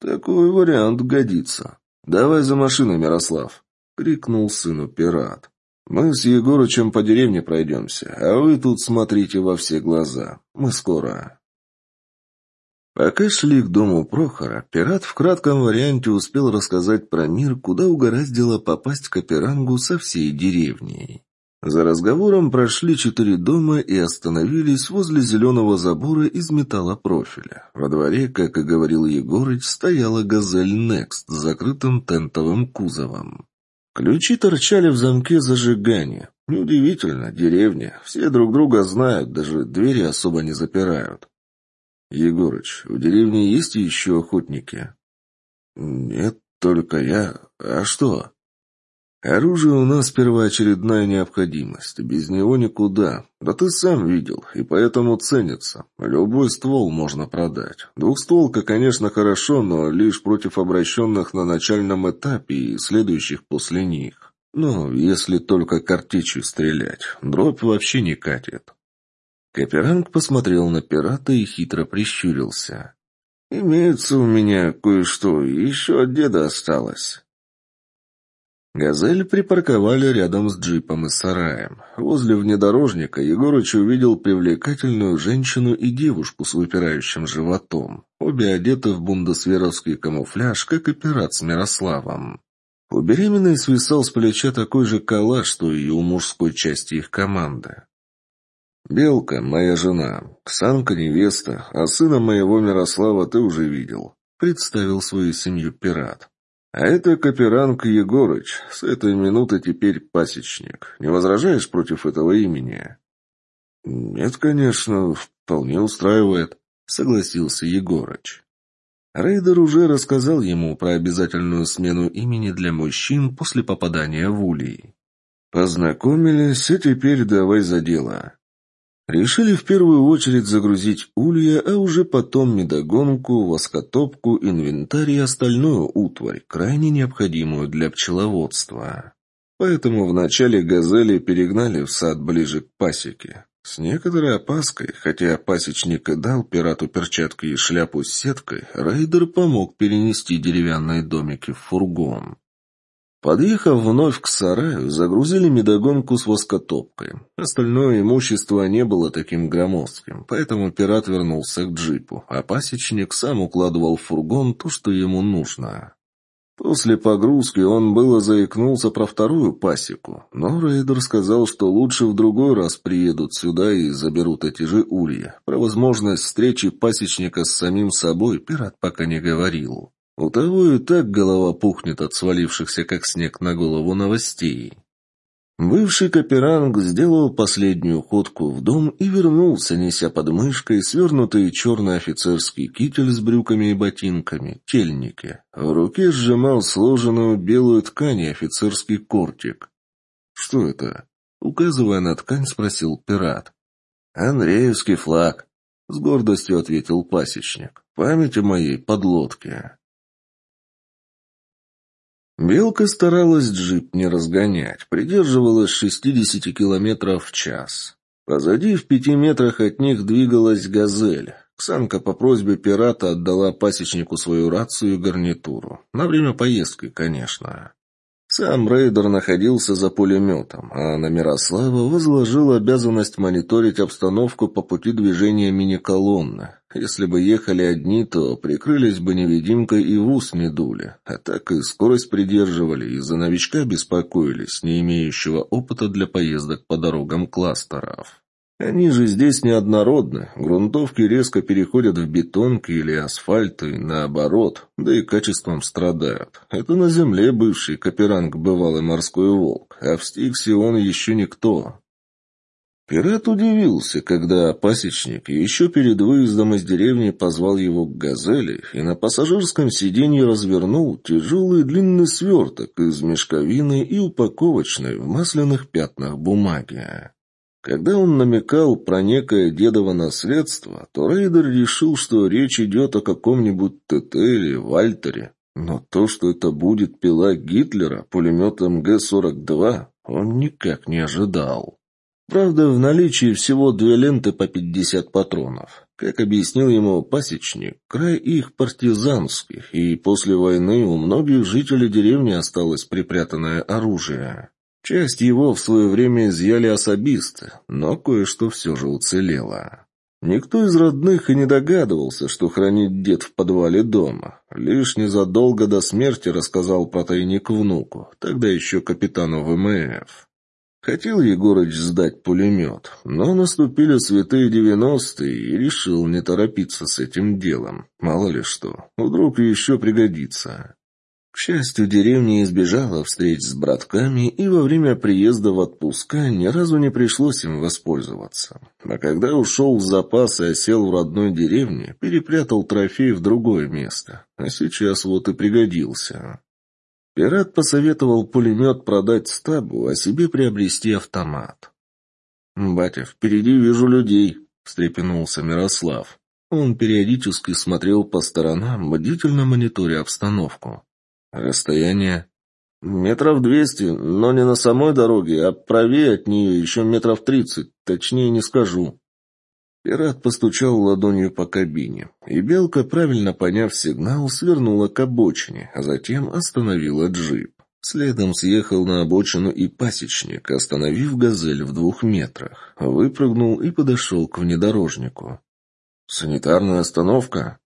«Такой вариант годится. Давай за машиной, Мирослав», — крикнул сыну пират. «Мы с Егорычем по деревне пройдемся, а вы тут смотрите во все глаза. Мы скоро». Пока шли к дому Прохора, пират в кратком варианте успел рассказать про мир, куда угораздило попасть Каперангу со всей деревней. За разговором прошли четыре дома и остановились возле зеленого забора из металлопрофиля. Во дворе, как и говорил Егорыч, стояла «Газель Некст» с закрытым тентовым кузовом. Ключи торчали в замке зажигания. Неудивительно, деревня. Все друг друга знают, даже двери особо не запирают. Егорыч, в деревне есть еще охотники? Нет, только я. А что? Оружие у нас первоочередная необходимость. Без него никуда. Да ты сам видел, и поэтому ценится. Любой ствол можно продать. Двухстволка, конечно, хорошо, но лишь против обращенных на начальном этапе и следующих после них. Ну, если только картечью стрелять. Дробь вообще не катит. Каперанг посмотрел на пирата и хитро прищурился. «Имеется у меня кое-что, еще от деда осталось». «Газель» припарковали рядом с джипом и сараем. Возле внедорожника Егорыч увидел привлекательную женщину и девушку с выпирающим животом. Обе одеты в бундесверовский камуфляж, как и пират с Мирославом. У беременной свисал с плеча такой же калаш, что и у мужской части их команды. «Белка, моя жена, Ксанка невеста, а сына моего Мирослава ты уже видел», — представил свою семью пират. А это Каперанг Егорыч, с этой минуты теперь пасечник. Не возражаешь против этого имени? Нет, конечно, вполне устраивает, согласился Егорыч. Рейдер уже рассказал ему про обязательную смену имени для мужчин после попадания в улей. Познакомились, и теперь давай за дело. Решили в первую очередь загрузить улья, а уже потом медогонку, воскотопку, инвентарь и остальную утварь, крайне необходимую для пчеловодства. Поэтому вначале газели перегнали в сад ближе к пасеке. С некоторой опаской, хотя пасечник и дал пирату перчатки и шляпу с сеткой, рейдер помог перенести деревянные домики в фургон. Подъехав вновь к сараю, загрузили медогонку с воскотопкой. Остальное имущество не было таким громоздким, поэтому пират вернулся к джипу, а пасечник сам укладывал в фургон то, что ему нужно. После погрузки он было заикнулся про вторую пасеку, но рейдер сказал, что лучше в другой раз приедут сюда и заберут эти же улья. Про возможность встречи пасечника с самим собой пират пока не говорил. У того и так голова пухнет от свалившихся, как снег на голову, новостей. Бывший Каперанг сделал последнюю ходку в дом и вернулся, неся под мышкой свернутый черный офицерский китель с брюками и ботинками, тельники. В руке сжимал сложенную белую ткань офицерский кортик. «Что это?» — указывая на ткань, спросил пират. «Андреевский флаг», — с гордостью ответил пасечник. «Память о моей подлодке». Белка старалась джип не разгонять, придерживалась 60 километров в час. Позади в пяти метрах от них двигалась «Газель». Ксанка по просьбе пирата отдала пасечнику свою рацию и гарнитуру. На время поездки, конечно. Сам рейдер находился за пулеметом, а на Мирослава возложил обязанность мониторить обстановку по пути движения мини-колонны. Если бы ехали одни, то прикрылись бы невидимкой и в ус не дули, а так и скорость придерживали, и за новичка беспокоились, не имеющего опыта для поездок по дорогам кластеров. Они же здесь неоднородны. Грунтовки резко переходят в бетонки или асфальт, и наоборот, да и качеством страдают. Это на земле бывший Каперанг бывалый морской волк, а в Стиксе он еще никто. Пират удивился, когда пасечник еще перед выездом из деревни позвал его к «Газели» и на пассажирском сиденье развернул тяжелый длинный сверток из мешковины и упаковочной в масляных пятнах бумаги. Когда он намекал про некое дедово наследство, то Рейдер решил, что речь идет о каком-нибудь ТТ или Вальтере. Но то, что это будет пила Гитлера пулеметом Г-42, он никак не ожидал. Правда, в наличии всего две ленты по 50 патронов. Как объяснил ему пасечник, край их партизанский, и после войны у многих жителей деревни осталось припрятанное оружие. Часть его в свое время изъяли особисты, но кое-что все же уцелело. Никто из родных и не догадывался, что хранит дед в подвале дома. Лишь незадолго до смерти рассказал про тайник внуку, тогда еще капитану ВМФ. Хотел Егорыч сдать пулемет, но наступили святые девяностые и решил не торопиться с этим делом. Мало ли что, вдруг еще пригодится. К счастью, деревня избежала встреч с братками, и во время приезда в отпуска ни разу не пришлось им воспользоваться. А когда ушел в запас и осел в родной деревне, перепрятал трофей в другое место. А сейчас вот и пригодился. Пират посоветовал пулемет продать стабу, а себе приобрести автомат. «Батя, впереди вижу людей», — встрепенулся Мирослав. Он периодически смотрел по сторонам, бдительно мониторя обстановку. Расстояние? Метров двести, но не на самой дороге, а правее от нее еще метров тридцать, точнее не скажу. Пират постучал ладонью по кабине, и Белка, правильно поняв сигнал, свернула к обочине, а затем остановила джип. Следом съехал на обочину и пасечник, остановив «Газель» в двух метрах. Выпрыгнул и подошел к внедорожнику. «Санитарная остановка?»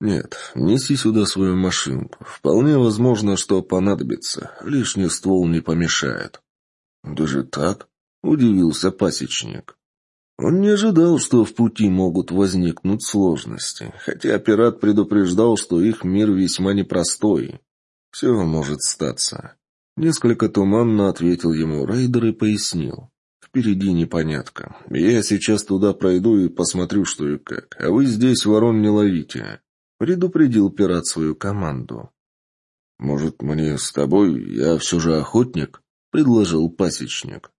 «Нет, неси сюда свою машинку. Вполне возможно, что понадобится. Лишний ствол не помешает». «Даже так?» — удивился пасечник. Он не ожидал, что в пути могут возникнуть сложности, хотя пират предупреждал, что их мир весьма непростой. «Все может статься». Несколько туманно ответил ему рейдер и пояснил. «Впереди непонятка. Я сейчас туда пройду и посмотрю, что и как. А вы здесь ворон не ловите». Предупредил пират свою команду. «Может, мне с тобой? Я все же охотник?» — предложил пасечник.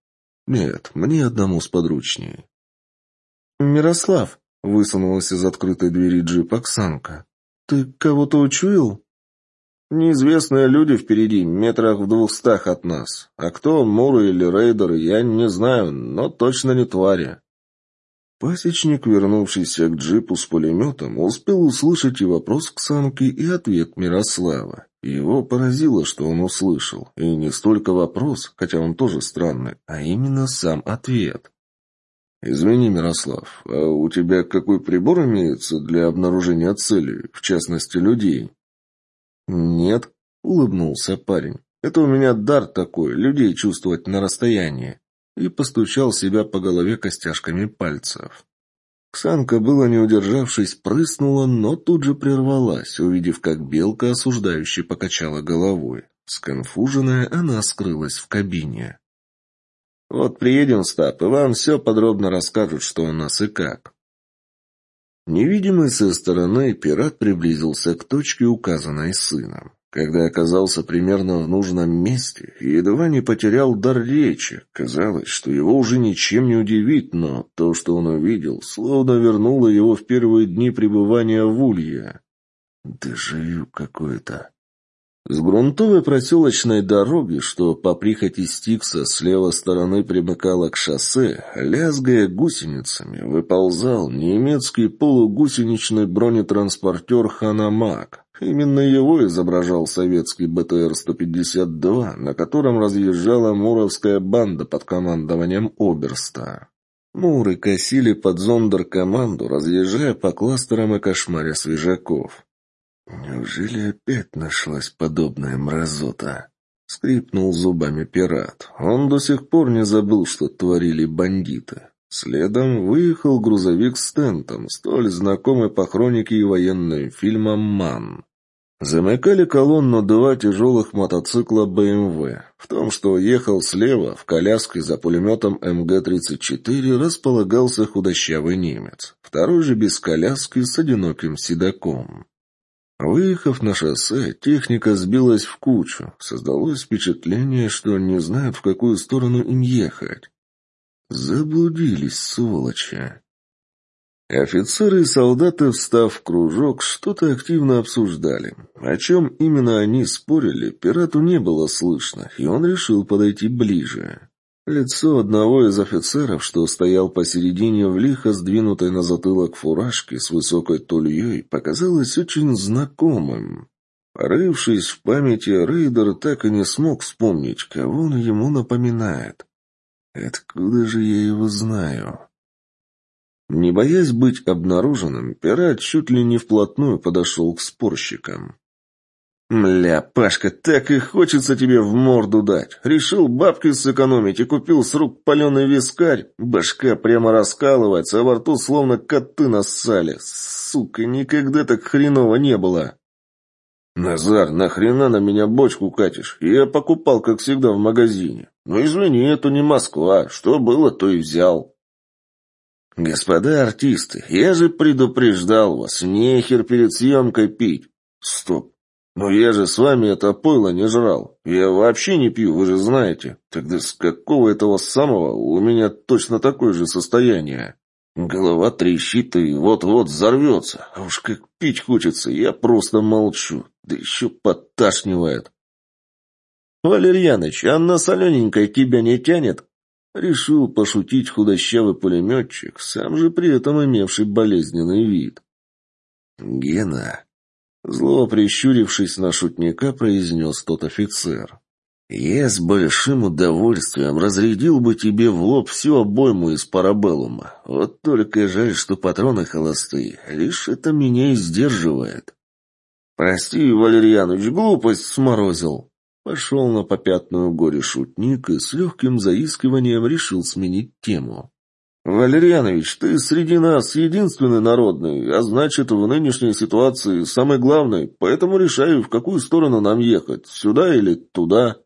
«Нет, мне одному сподручнее». «Мирослав», — высунулась из открытой двери джип Оксанка, — «ты кого-то учуял?» «Неизвестные люди впереди, метрах в двухстах от нас. А кто, Муры или Рейдеры, я не знаю, но точно не твари». Пасечник, вернувшийся к джипу с пулеметом, успел услышать и вопрос Ксанки, и ответ Мирослава. Его поразило, что он услышал. И не столько вопрос, хотя он тоже странный, а именно сам ответ. «Извини, Мирослав, а у тебя какой прибор имеется для обнаружения целей, в частности, людей?» «Нет», — улыбнулся парень. «Это у меня дар такой, людей чувствовать на расстоянии» и постучал себя по голове костяшками пальцев. Ксанка, было не удержавшись, прыснула, но тут же прервалась, увидев, как белка осуждающе покачала головой. Сконфуженная, она скрылась в кабине. «Вот приедем, Стап, и вам все подробно расскажут, что у нас и как». Невидимый со стороны, пират приблизился к точке, указанной сыном. Когда оказался примерно в нужном месте, едва не потерял дар речи. Казалось, что его уже ничем не удивит, но то, что он увидел, словно вернуло его в первые дни пребывания в Улье. Дежавю какое-то. С грунтовой проселочной дороги, что по прихоти Стикса с левой стороны примыкала к шоссе, лязгая гусеницами, выползал немецкий полугусеничный бронетранспортер «Ханамак». Именно его изображал советский БТР-152, на котором разъезжала муровская банда под командованием Оберста. Муры косили под зондеркоманду, разъезжая по кластерам и кошмаря свежаков. «Неужели опять нашлась подобная мразота?» — скрипнул зубами пират. Он до сих пор не забыл, что творили бандиты. Следом выехал грузовик с тентом, столь знакомый по хронике и военным фильмам «Ман». Замыкали колонну два тяжелых мотоцикла БМВ. В том, что ехал слева, в коляске за пулеметом МГ-34, располагался худощавый немец. Второй же без коляски с одиноким седаком. Выехав на шоссе, техника сбилась в кучу. Создалось впечатление, что не знают, в какую сторону им ехать. Заблудились, сволочи. Офицеры и солдаты, встав в кружок, что-то активно обсуждали. О чем именно они спорили, пирату не было слышно, и он решил подойти ближе. Лицо одного из офицеров, что стоял посередине в лихо сдвинутой на затылок фуражки с высокой тульей, показалось очень знакомым. Порывшись в памяти, Рейдер так и не смог вспомнить, кого он ему напоминает. «Откуда же я его знаю?» Не боясь быть обнаруженным, пират чуть ли не вплотную подошел к спорщикам. «Мля, Пашка, так и хочется тебе в морду дать. Решил бабки сэкономить и купил с рук паленый вискарь. Башка прямо раскалывается, а во рту словно коты нассали. Сука, никогда так хреново не было». «Назар, нахрена на меня бочку катишь? Я покупал, как всегда, в магазине. Ну, извини, это не Москва. Что было, то и взял». «Господа артисты, я же предупреждал вас, нехер перед съемкой пить». «Стоп, «Но я же с вами это пойло не жрал. Я вообще не пью, вы же знаете. Тогда с какого этого самого у меня точно такое же состояние? Голова трещит и вот-вот взорвется. А уж как пить хочется, я просто молчу. Да еще подташнивает». «Валерьяныч, а на солененькой тебя не тянет?» Решил пошутить худощавый пулеметчик, сам же при этом имевший болезненный вид. «Гена, Зло прищурившись на шутника, произнес тот офицер. «Я с большим удовольствием разрядил бы тебе в лоб всю обойму из парабеллума. Вот только жаль, что патроны холостые. Лишь это меня и сдерживает». «Прости, Валерьяныч, глупость сморозил». Пошел на попятную горе шутник и с легким заискиванием решил сменить тему. «Валерьянович, ты среди нас единственный народный, а значит, в нынешней ситуации самый главный, поэтому решаю, в какую сторону нам ехать, сюда или туда».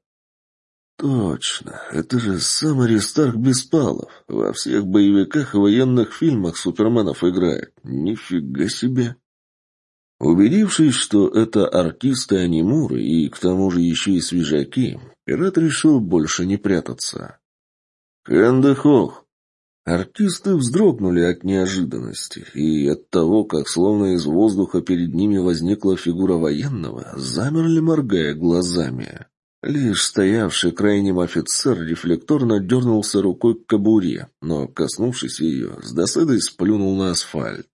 «Точно, это же сам Аристарх Беспалов. Во всех боевиках и военных фильмах суперменов играет. Нифига себе!» Убедившись, что это артисты, а не муры, и к тому же еще и свежаки, пират решил больше не прятаться. «Хэндехох, Артисты вздрогнули от неожиданности, и от того, как словно из воздуха перед ними возникла фигура военного, замерли, моргая глазами. Лишь стоявший крайним офицер рефлекторно дернулся рукой к кобуре, но, коснувшись ее, с досадой сплюнул на асфальт.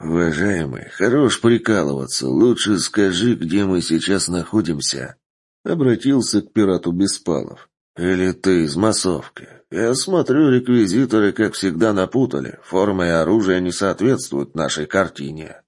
«Уважаемый, хорош прикалываться. Лучше скажи, где мы сейчас находимся», — обратился к пирату Беспалов. «Или ты из массовки? Я смотрю, реквизиторы, как всегда, напутали. Форма и оружие не соответствуют нашей картине».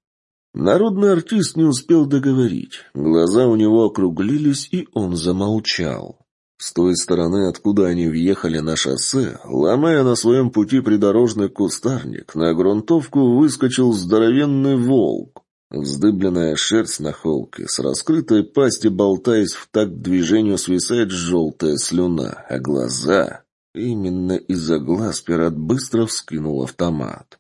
Народный артист не успел договорить. Глаза у него округлились, и он замолчал. С той стороны, откуда они въехали на шоссе, ломая на своем пути придорожный кустарник, на грунтовку выскочил здоровенный волк. Вздыбленная шерсть на холке, с раскрытой пасти болтаясь в такт движению свисает желтая слюна, а глаза... Именно из-за глаз пират быстро вскинул автомат.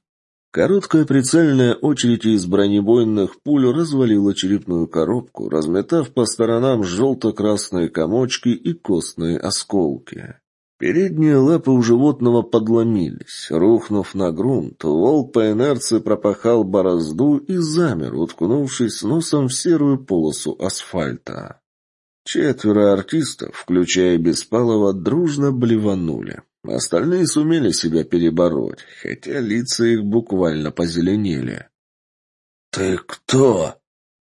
Короткая прицельная очередь из бронебойных пуль развалила черепную коробку, разметав по сторонам желто-красные комочки и костные осколки. Передние лапы у животного подломились. Рухнув на грунт, волк по инерции пропахал борозду и замер, уткнувшись носом в серую полосу асфальта. Четверо артистов, включая Беспалова, дружно блеванули. Остальные сумели себя перебороть, хотя лица их буквально позеленели. «Ты кто?»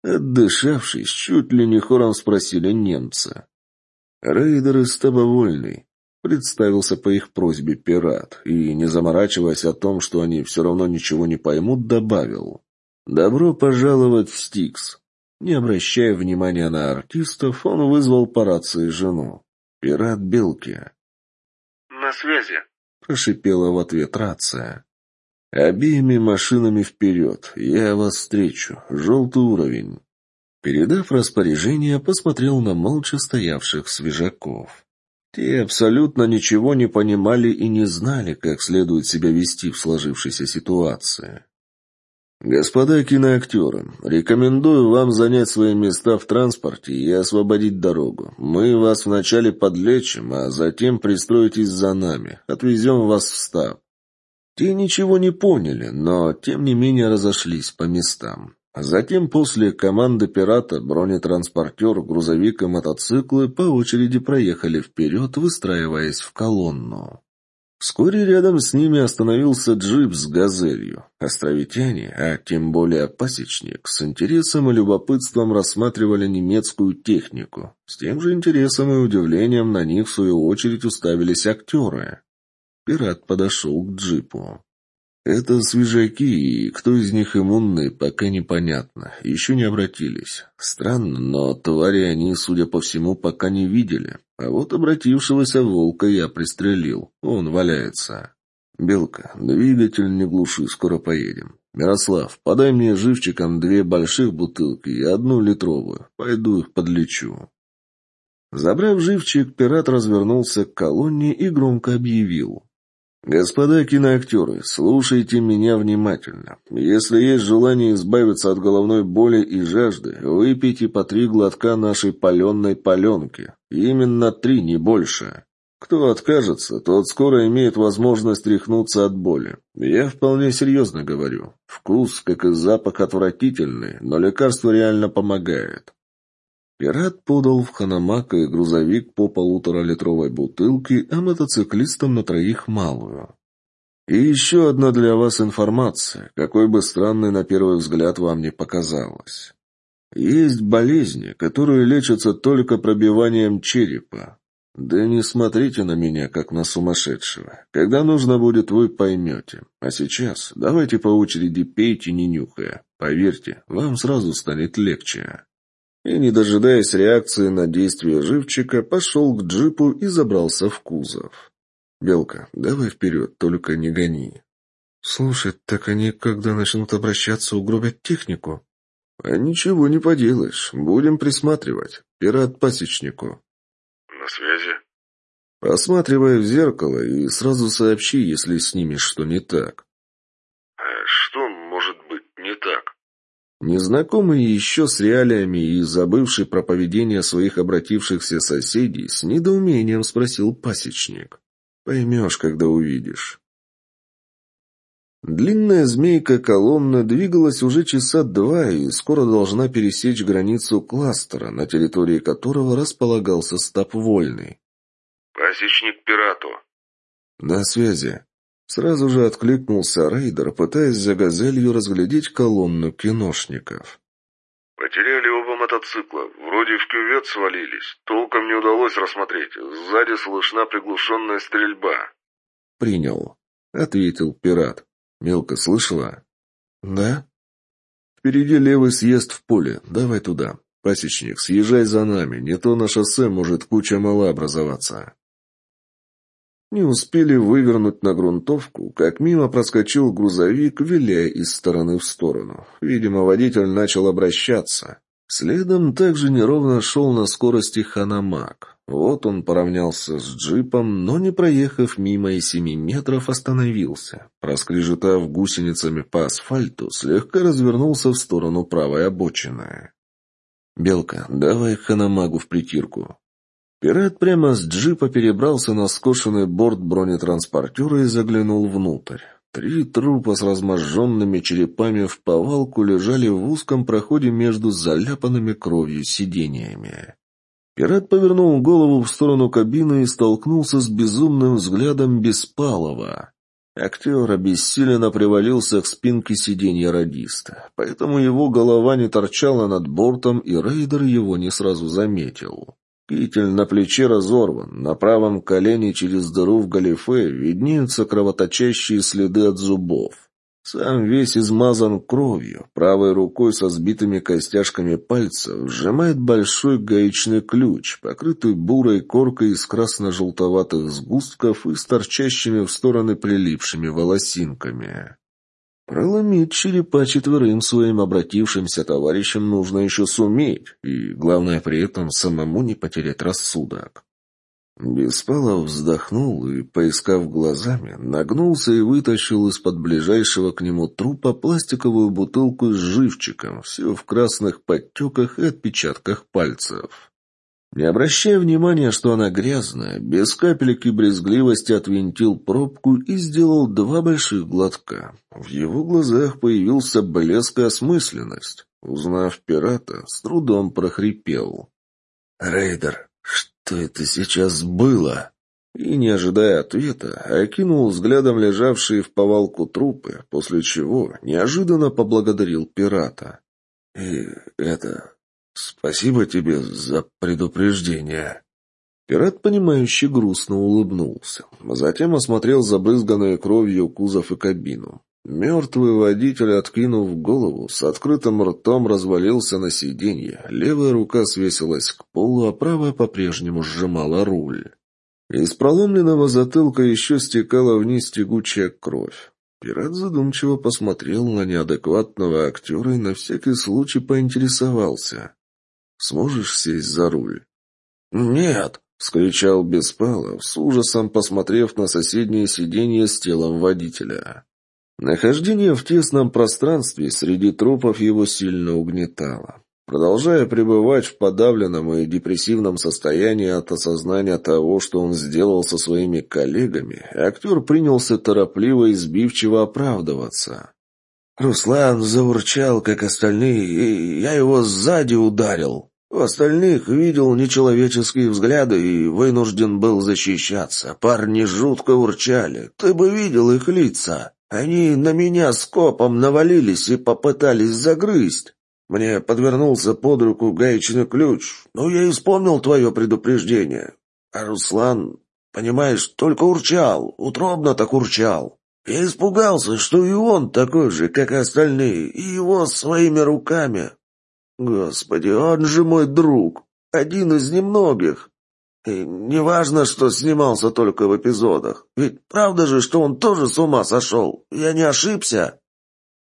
Отдышавшись, чуть ли не хором спросили немцы. «Рейдер из Табовольный», — представился по их просьбе пират, и, не заморачиваясь о том, что они все равно ничего не поймут, добавил. «Добро пожаловать в Стикс». Не обращая внимания на артистов, он вызвал по рации жену. «Пират Белки». «На связи», — прошипела в ответ рация. «Обеими машинами вперед. Я вас встречу. Желтый уровень». Передав распоряжение, посмотрел на молча стоявших свежаков. Те абсолютно ничего не понимали и не знали, как следует себя вести в сложившейся ситуации. «Господа киноактеры, рекомендую вам занять свои места в транспорте и освободить дорогу. Мы вас вначале подлечим, а затем пристроитесь за нами. Отвезем вас в стаб». Те ничего не поняли, но тем не менее разошлись по местам. Затем после команды пирата бронетранспортер, грузовик и мотоциклы по очереди проехали вперед, выстраиваясь в колонну. Вскоре рядом с ними остановился джип с газелью. Островитяне, а тем более пасечник, с интересом и любопытством рассматривали немецкую технику. С тем же интересом и удивлением на них, в свою очередь, уставились актеры. Пират подошел к джипу. Это свежаки, и кто из них иммунный, пока непонятно. Еще не обратились. Странно, но твари они, судя по всему, пока не видели. А вот обратившегося волка я пристрелил. Он валяется. Белка, двигатель не глуши, скоро поедем. Мирослав, подай мне живчиком две больших бутылки и одну литровую. Пойду их подлечу. Забрав живчик, пират развернулся к колонне и громко объявил. «Господа киноактеры, слушайте меня внимательно. Если есть желание избавиться от головной боли и жажды, выпейте по три глотка нашей паленой паленки. Именно три, не больше. Кто откажется, тот скоро имеет возможность рехнуться от боли. Я вполне серьезно говорю. Вкус, как и запах, отвратительный, но лекарство реально помогает. Пират подал в Ханамака и грузовик по полуторалитровой бутылке, а мотоциклистам на троих малую. И еще одна для вас информация, какой бы странной на первый взгляд вам не показалась. Есть болезни, которые лечатся только пробиванием черепа. Да не смотрите на меня, как на сумасшедшего. Когда нужно будет, вы поймете. А сейчас давайте по очереди пейте, не нюхая. Поверьте, вам сразу станет легче и, не дожидаясь реакции на действия живчика, пошел к джипу и забрался в кузов. «Белка, давай вперед, только не гони». «Слушай, так они, когда начнут обращаться, угробят технику?» «А ничего не поделаешь. Будем присматривать. Пират пасечнику». «На связи?» «Посматривай в зеркало и сразу сообщи, если снимешь что не так». «А что может быть не так?» Незнакомый еще с реалиями и забывший про поведение своих обратившихся соседей, с недоумением спросил пасечник. «Поймешь, когда увидишь». Длинная змейка колонна двигалась уже часа два и скоро должна пересечь границу кластера, на территории которого располагался стаб вольный. «Пасечник пирату». «На связи». Сразу же откликнулся рейдер, пытаясь за газелью разглядеть колонну киношников. «Потеряли оба мотоцикла. Вроде в кювет свалились. Толком не удалось рассмотреть. Сзади слышна приглушенная стрельба». «Принял», — ответил пират. «Мелко слышала?» «Да?» «Впереди левый съезд в поле. Давай туда. Пасечник, съезжай за нами. Не то на шоссе может куча мала образоваться». Не успели вывернуть на грунтовку, как мимо проскочил грузовик, виляя из стороны в сторону. Видимо, водитель начал обращаться. Следом также неровно шел на скорости Ханамак. Вот он поравнялся с джипом, но не проехав мимо и семи метров, остановился. Проскрежетав гусеницами по асфальту, слегка развернулся в сторону правой обочины. «Белка, давай Ханамагу в притирку», Пират прямо с джипа перебрался на скошенный борт бронетранспортера и заглянул внутрь. Три трупа с разможженными черепами в повалку лежали в узком проходе между заляпанными кровью сидениями. Пират повернул голову в сторону кабины и столкнулся с безумным взглядом Беспалова. Актер обессиленно привалился к спинке сиденья радиста, поэтому его голова не торчала над бортом, и рейдер его не сразу заметил. Китель на плече разорван, на правом колене через дыру в галифе виднеются кровоточащие следы от зубов. Сам весь измазан кровью, правой рукой со сбитыми костяшками пальцев сжимает большой гаечный ключ, покрытый бурой коркой из красно-желтоватых сгустков и с торчащими в стороны прилипшими волосинками. Проломить черепа четверым своим обратившимся товарищам нужно еще суметь, и, главное, при этом самому не потерять рассудок. Беспалов вздохнул и, поискав глазами, нагнулся и вытащил из-под ближайшего к нему трупа пластиковую бутылку с живчиком, все в красных подтеках и отпечатках пальцев. Не обращая внимания, что она грязная, без капельки брезгливости отвинтил пробку и сделал два больших глотка. В его глазах появился блеск и осмысленность. Узнав пирата, с трудом прохрипел. «Рейдер, что это сейчас было?» И, не ожидая ответа, окинул взглядом лежавшие в повалку трупы, после чего неожиданно поблагодарил пирата. «И это... Спасибо тебе за предупреждение». Пират, понимающе грустно улыбнулся. Затем осмотрел забрызганную кровью кузов и кабину. Мертвый водитель, откинув голову, с открытым ртом развалился на сиденье, левая рука свесилась к полу, а правая по-прежнему сжимала руль. Из проломленного затылка еще стекала вниз тягучая кровь. Пират задумчиво посмотрел на неадекватного актера и на всякий случай поинтересовался. «Сможешь сесть за руль?» «Нет!» — вскричал Беспалов, с ужасом посмотрев на соседнее сиденье с телом водителя. Нахождение в тесном пространстве среди трупов его сильно угнетало. Продолжая пребывать в подавленном и депрессивном состоянии от осознания того, что он сделал со своими коллегами, актер принялся торопливо и сбивчиво оправдываться. «Руслан заурчал, как остальные, и я его сзади ударил. У остальных видел нечеловеческие взгляды и вынужден был защищаться. Парни жутко урчали. Ты бы видел их лица. Они на меня скопом навалились и попытались загрызть. Мне подвернулся под руку гаечный ключ. Ну, я и твое предупреждение. А Руслан, понимаешь, только урчал, утробно так урчал. Я испугался, что и он такой же, как и остальные, и его своими руками. Господи, он же мой друг, один из немногих. И неважно, что снимался только в эпизодах. Ведь правда же, что он тоже с ума сошел? Я не ошибся?»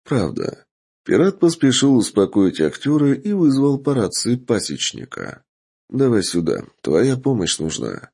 «Правда». Пират поспешил успокоить актера и вызвал по рации пасечника. «Давай сюда. Твоя помощь нужна».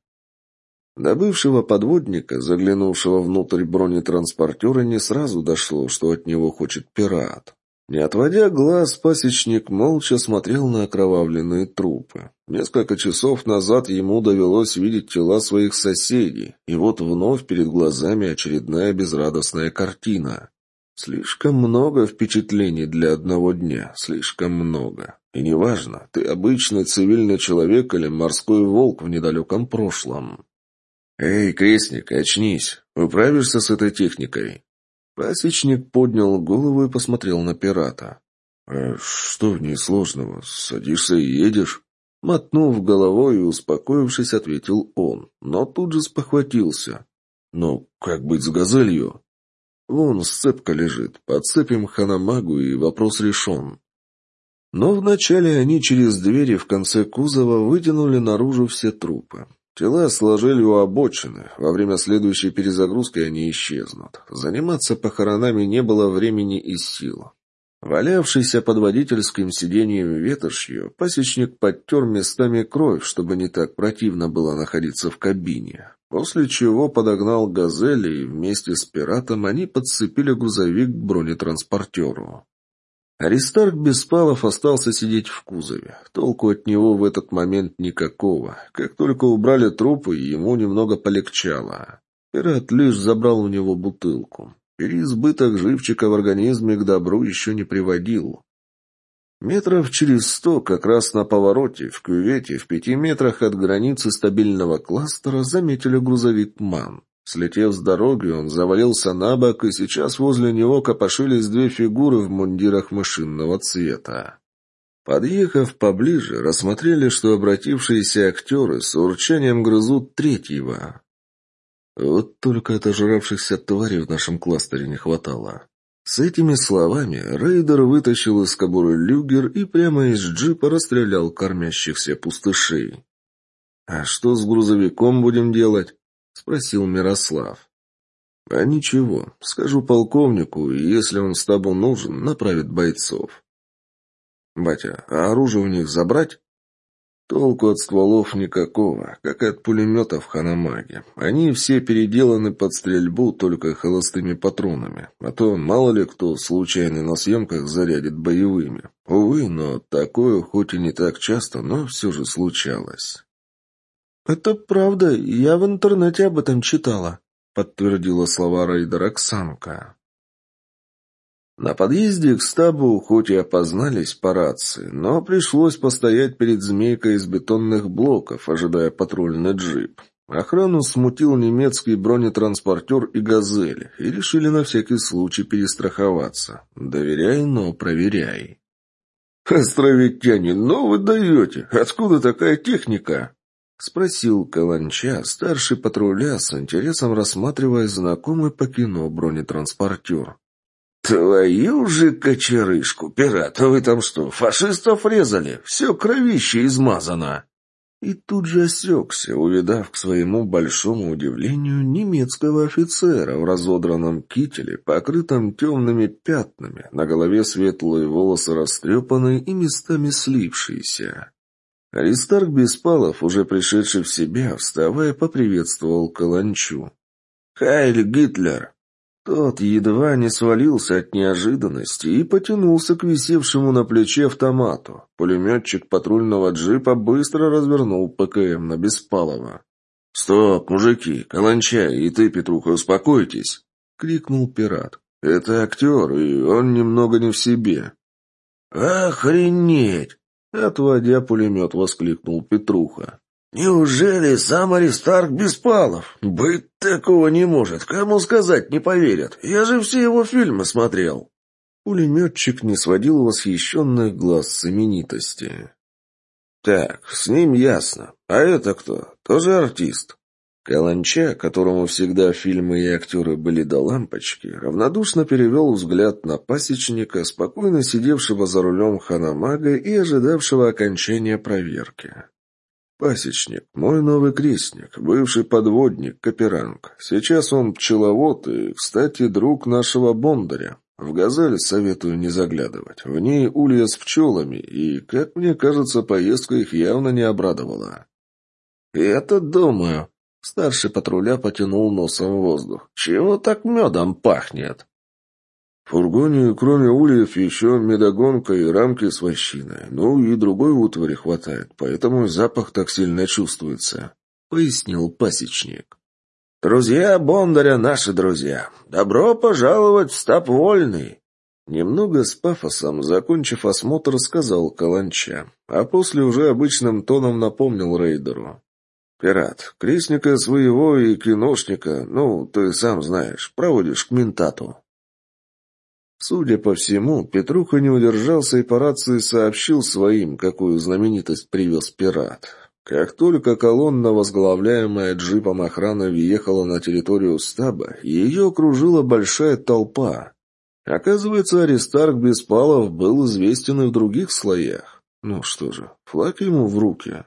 До бывшего подводника, заглянувшего внутрь бронетранспортера, не сразу дошло, что от него хочет пират. Не отводя глаз, пасечник молча смотрел на окровавленные трупы. Несколько часов назад ему довелось видеть тела своих соседей, и вот вновь перед глазами очередная безрадостная картина. Слишком много впечатлений для одного дня, слишком много. И неважно, ты обычный цивильный человек или морской волк в недалеком прошлом. «Эй, крестник, очнись! Управишься с этой техникой?» Пасечник поднял голову и посмотрел на пирата. «А что в ней сложного? Садишься и едешь?» Мотнув головой и успокоившись, ответил он, но тут же спохватился. «Но как быть с газелью?» «Вон сцепка лежит, подцепим ханамагу, и вопрос решен». Но вначале они через двери в конце кузова вытянули наружу все трупы. Тела сложили у обочины. Во время следующей перезагрузки они исчезнут. Заниматься похоронами не было времени и сил. Валявшийся под водительским сиденьем ветошью, пасечник подтер местами кровь, чтобы не так противно было находиться в кабине. После чего подогнал «Газели» и вместе с «Пиратом» они подцепили грузовик к бронетранспортеру. Аристарх Беспалов остался сидеть в кузове. Толку от него в этот момент никакого. Как только убрали трупы, ему немного полегчало. Пират лишь забрал у него бутылку. Переизбыток живчика в организме к добру еще не приводил. Метров через сто, как раз на повороте, в кювете, в пяти метрах от границы стабильного кластера, заметили грузовик «МАН». Слетев с дороги, он завалился на бок, и сейчас возле него копошились две фигуры в мундирах машинного цвета. Подъехав поближе, рассмотрели, что обратившиеся актеры с урчанием грызут третьего. Вот только отожравшихся тварей в нашем кластере не хватало. С этими словами рейдер вытащил из кобуры люгер и прямо из джипа расстрелял кормящихся пустышей. «А что с грузовиком будем делать?» — спросил Мирослав. «А ничего, скажу полковнику, и если он с тобой нужен, направит бойцов». «Батя, а оружие у них забрать?» Толку от стволов никакого, как и от пулеметов Ханамаги. Они все переделаны под стрельбу только холостыми патронами, а то мало ли кто случайно на съемках зарядит боевыми. Увы, но такое хоть и не так часто, но все же случалось. «Это правда, я в интернете об этом читала», — подтвердила слова рейдера Оксанка. На подъезде к стабу хоть и опознались по рации, но пришлось постоять перед змейкой из бетонных блоков, ожидая патрульный джип. Охрану смутил немецкий бронетранспортер и «Газель», и решили на всякий случай перестраховаться. Доверяй, но проверяй. «Островитяне, ну вы даете! Откуда такая техника?» — спросил Каланча, старший патруля, с интересом рассматривая знакомый по кино бронетранспортер. «Твою же кочерышку, пират, вы там что, фашистов резали? Все кровище измазано!» И тут же осекся, увидав к своему большому удивлению немецкого офицера в разодранном кителе, покрытом темными пятнами, на голове светлые волосы растрепанные и местами слипшиеся. Аристарх Беспалов, уже пришедший в себя, вставая, поприветствовал Каланчу. «Хайль Гитлер!» Тот едва не свалился от неожиданности и потянулся к висевшему на плече автомату. Пулеметчик патрульного джипа быстро развернул ПКМ на Беспалова. «Стоп, мужики, Каланчай и ты, Петруха, успокойтесь!» — крикнул пират. «Это актер, и он немного не в себе». «Охренеть!» — отводя пулемет, воскликнул Петруха. «Неужели сам Аристарх Беспалов? Быть такого не может. Кому сказать не поверят? Я же все его фильмы смотрел». Пулеметчик не сводил восхищенных глаз с именитости. «Так, с ним ясно. А это кто? Тоже артист?» Каланча, которому всегда фильмы и актеры были до лампочки, равнодушно перевел взгляд на пасечника, спокойно сидевшего за рулем Ханамага и ожидавшего окончания проверки. Пасечник, мой новый крестник, бывший подводник, Каперанг. Сейчас он пчеловод и, кстати, друг нашего Бондаря. В «Газель» советую не заглядывать. В ней улья с пчелами, и, как мне кажется, поездка их явно не обрадовала. «Это думаю». Старший патруля потянул носом воздух. «Чего так медом пахнет?» В фургоне, кроме ульев, еще медогонка и рамки с вощиной. Ну и другой утвари хватает, поэтому запах так сильно чувствуется», — пояснил пасечник. «Друзья Бондаря наши друзья. Добро пожаловать в стаб вольный!» Немного с пафосом, закончив осмотр, сказал Каланча, а после уже обычным тоном напомнил рейдеру. «Пират, крестника своего и киношника, ну, ты сам знаешь, проводишь к ментату». Судя по всему, Петруха не удержался и по рации сообщил своим, какую знаменитость привез пират. Как только колонна, возглавляемая джипом охраны, въехала на территорию стаба, ее окружила большая толпа. Оказывается, Аристарх Беспалов был известен и в других слоях. Ну что же, флаг ему в руки.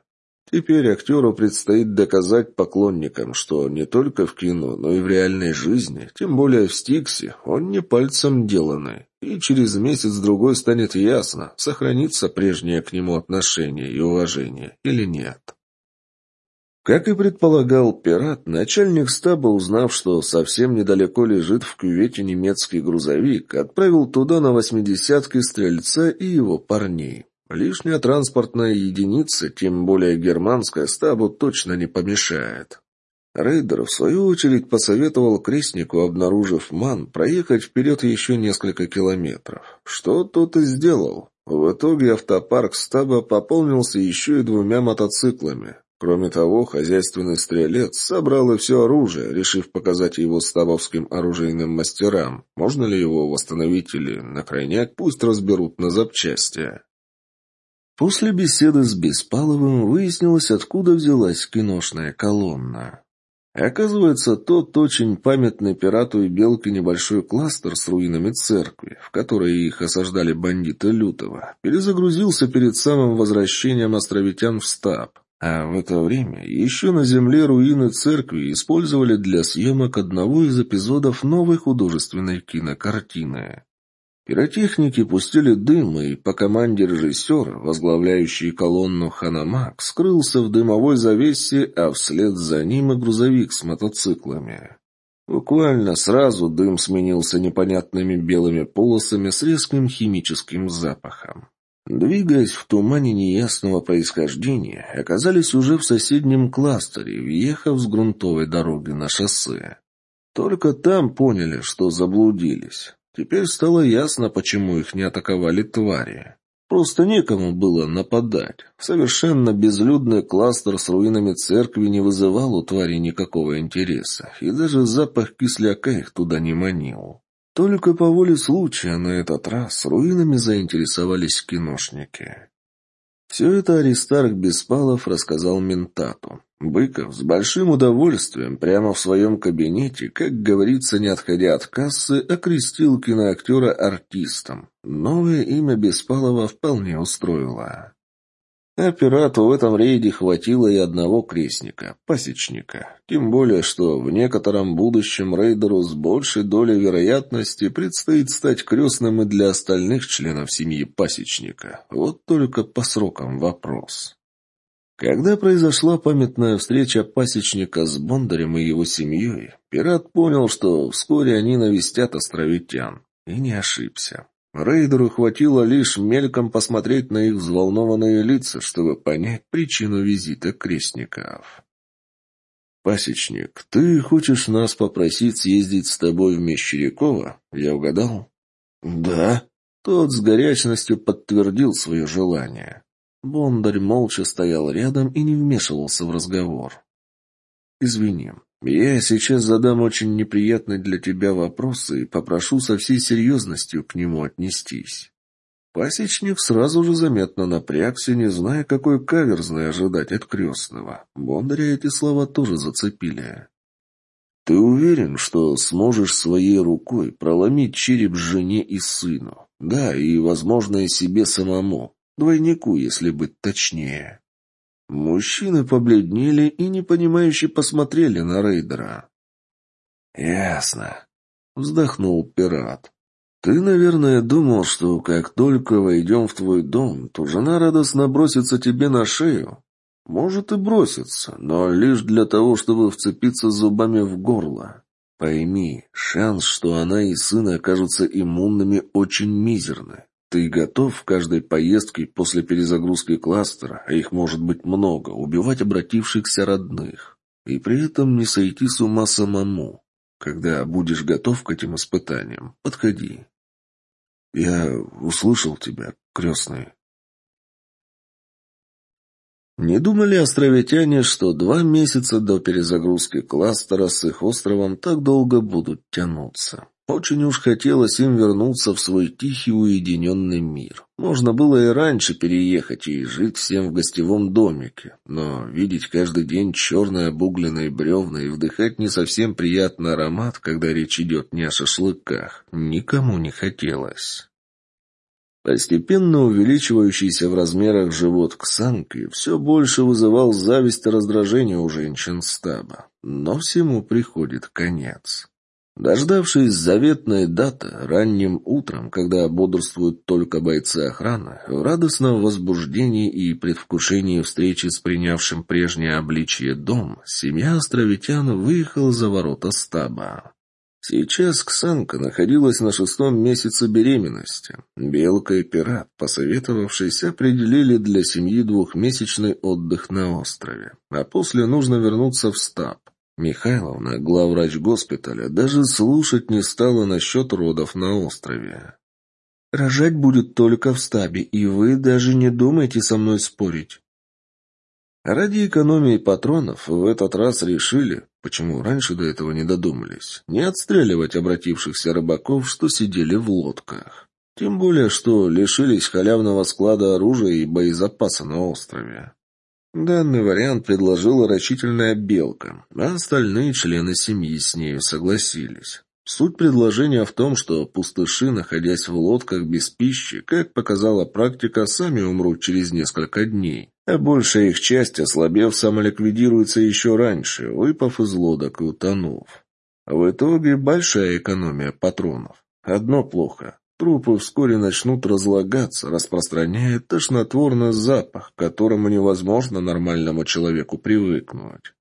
Теперь актеру предстоит доказать поклонникам, что не только в кино, но и в реальной жизни, тем более в Стиксе, он не пальцем деланный. И через месяц-другой станет ясно, сохранится прежнее к нему отношение и уважение или нет. Как и предполагал пират, начальник стаба, узнав, что совсем недалеко лежит в кювете немецкий грузовик, отправил туда на восьмидесятке стрельца и его парней. Лишняя транспортная единица, тем более германская, стабу точно не помешает. Рейдер, в свою очередь, посоветовал крестнику, обнаружив ман, проехать вперед еще несколько километров. Что тот и сделал. В итоге автопарк стаба пополнился еще и двумя мотоциклами. Кроме того, хозяйственный стрелец собрал и все оружие, решив показать его стабовским оружейным мастерам. Можно ли его восстановить или, на крайняк, пусть разберут на запчасти. После беседы с Беспаловым выяснилось, откуда взялась киношная колонна. Оказывается, тот очень памятный пирату и белке небольшой кластер с руинами церкви, в которой их осаждали бандиты Лютого, перезагрузился перед самым возвращением островитян в стаб. А в это время еще на земле руины церкви использовали для съемок одного из эпизодов новой художественной кинокартины. Пиротехники пустили дым, и по команде режиссера, возглавляющий колонну Ханамак, скрылся в дымовой завесе, а вслед за ним и грузовик с мотоциклами. Буквально сразу дым сменился непонятными белыми полосами с резким химическим запахом. Двигаясь в тумане неясного происхождения, оказались уже в соседнем кластере, въехав с грунтовой дороги на шоссе. Только там поняли, что заблудились. Теперь стало ясно, почему их не атаковали твари. Просто некому было нападать. Совершенно безлюдный кластер с руинами церкви не вызывал у твари никакого интереса, и даже запах кисляка их туда не манил. Только по воле случая на этот раз руинами заинтересовались киношники. Все это Аристарх Беспалов рассказал Ментату. Быков с большим удовольствием прямо в своем кабинете, как говорится, не отходя от кассы, окрестил киноактера артистом. Новое имя Беспалова вполне устроило. А пирату в этом рейде хватило и одного крестника, пасечника. Тем более, что в некотором будущем рейдеру с большей долей вероятности предстоит стать крестным и для остальных членов семьи пасечника. Вот только по срокам вопрос. Когда произошла памятная встреча пасечника с Бондарем и его семьей, пират понял, что вскоре они навестят островитян. И не ошибся. Рейдеру хватило лишь мельком посмотреть на их взволнованные лица, чтобы понять причину визита крестников. «Пасечник, ты хочешь нас попросить съездить с тобой в Мещеряково? Я угадал?» «Да». Тот с горячностью подтвердил свое желание. Бондарь молча стоял рядом и не вмешивался в разговор. «Извини, я сейчас задам очень неприятный для тебя вопрос и попрошу со всей серьезностью к нему отнестись. Пасечник сразу же заметно напрягся, не зная, какой каверзный ожидать от крестного. Бондаря эти слова тоже зацепили. «Ты уверен, что сможешь своей рукой проломить череп жене и сыну? Да, и, возможно, и себе самому. Двойнику, если быть точнее». Мужчины побледнели и непонимающе посмотрели на рейдера. «Ясно», — вздохнул пират. «Ты, наверное, думал, что как только войдем в твой дом, то жена радостно бросится тебе на шею. Может и бросится, но лишь для того, чтобы вцепиться зубами в горло. Пойми, шанс, что она и сын окажутся иммунными, очень мизерный. Ты готов в каждой поездке после перезагрузки кластера, а их может быть много, убивать обратившихся родных, и при этом не сойти с ума самому. Когда будешь готов к этим испытаниям, подходи. Я услышал тебя, крестный. Не думали островитяне, что два месяца до перезагрузки кластера с их островом так долго будут тянуться. Очень уж хотелось им вернуться в свой тихий уединенный мир. Можно было и раньше переехать и жить всем в гостевом домике, но видеть каждый день черные обугленные бревна и вдыхать не совсем приятный аромат, когда речь идет не о шашлыках, никому не хотелось. Постепенно увеличивающийся в размерах живот Ксанки все больше вызывал зависть и раздражение у женщин стаба. Но всему приходит конец. Дождавшись заветной даты, ранним утром, когда бодрствуют только бойцы охраны, в радостном возбуждении и предвкушении встречи с принявшим прежнее обличье дом, семья островитян выехала за ворота стаба. Сейчас Ксанка находилась на шестом месяце беременности. Белка и пират, посоветовавшись, определили для семьи двухмесячный отдых на острове, а после нужно вернуться в стаб. Михайловна, главврач госпиталя, даже слушать не стала насчет родов на острове. Рожать будет только в стабе, и вы даже не думайте со мной спорить. Ради экономии патронов в этот раз решили, почему раньше до этого не додумались, не отстреливать обратившихся рыбаков, что сидели в лодках. Тем более, что лишились халявного склада оружия и боезапаса на острове. Данный вариант предложила рачительная белка, а остальные члены семьи с нею согласились. Суть предложения в том, что пустыши, находясь в лодках без пищи, как показала практика, сами умрут через несколько дней, а большая их часть, ослабев, самоликвидируется еще раньше, выпав из лодок и утонув. В итоге большая экономия патронов. Одно плохо. Трупы вскоре начнут разлагаться, распространяя тошнотворный запах, к которому невозможно нормальному человеку привыкнуть.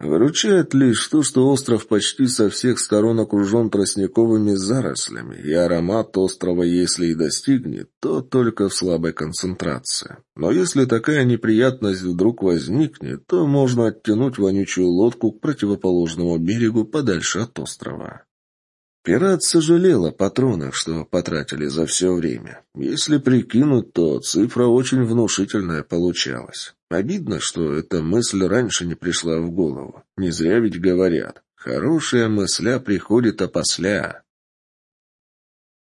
Выручает лишь то, что остров почти со всех сторон окружен тростниковыми зарослями, и аромат острова, если и достигнет, то только в слабой концентрации. Но если такая неприятность вдруг возникнет, то можно оттянуть вонючую лодку к противоположному берегу подальше от острова. Пират сожалел о патронах, что потратили за все время. Если прикинуть, то цифра очень внушительная получалась. Обидно, что эта мысль раньше не пришла в голову. Не зря ведь говорят. Хорошая мысля приходит опосля.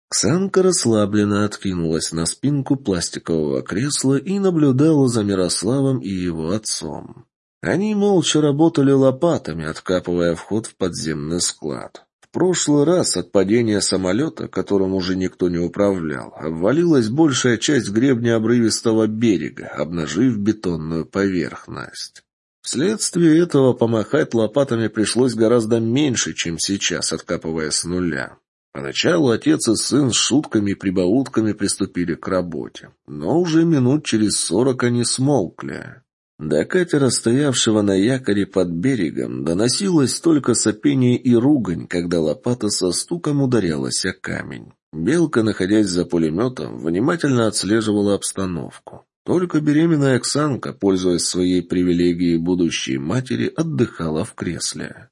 Ксанка расслабленно откинулась на спинку пластикового кресла и наблюдала за Мирославом и его отцом. Они молча работали лопатами, откапывая вход в подземный склад прошлый раз от падения самолета, которым уже никто не управлял, обвалилась большая часть гребня обрывистого берега, обнажив бетонную поверхность. Вследствие этого помахать лопатами пришлось гораздо меньше, чем сейчас, откапывая с нуля. Поначалу отец и сын с шутками и прибаутками приступили к работе, но уже минут через сорок они смолкли. До катера, стоявшего на якоре под берегом, доносилось только сопение и ругань, когда лопата со стуком ударялась о камень. Белка, находясь за пулеметом, внимательно отслеживала обстановку. Только беременная Оксанка, пользуясь своей привилегией будущей матери, отдыхала в кресле.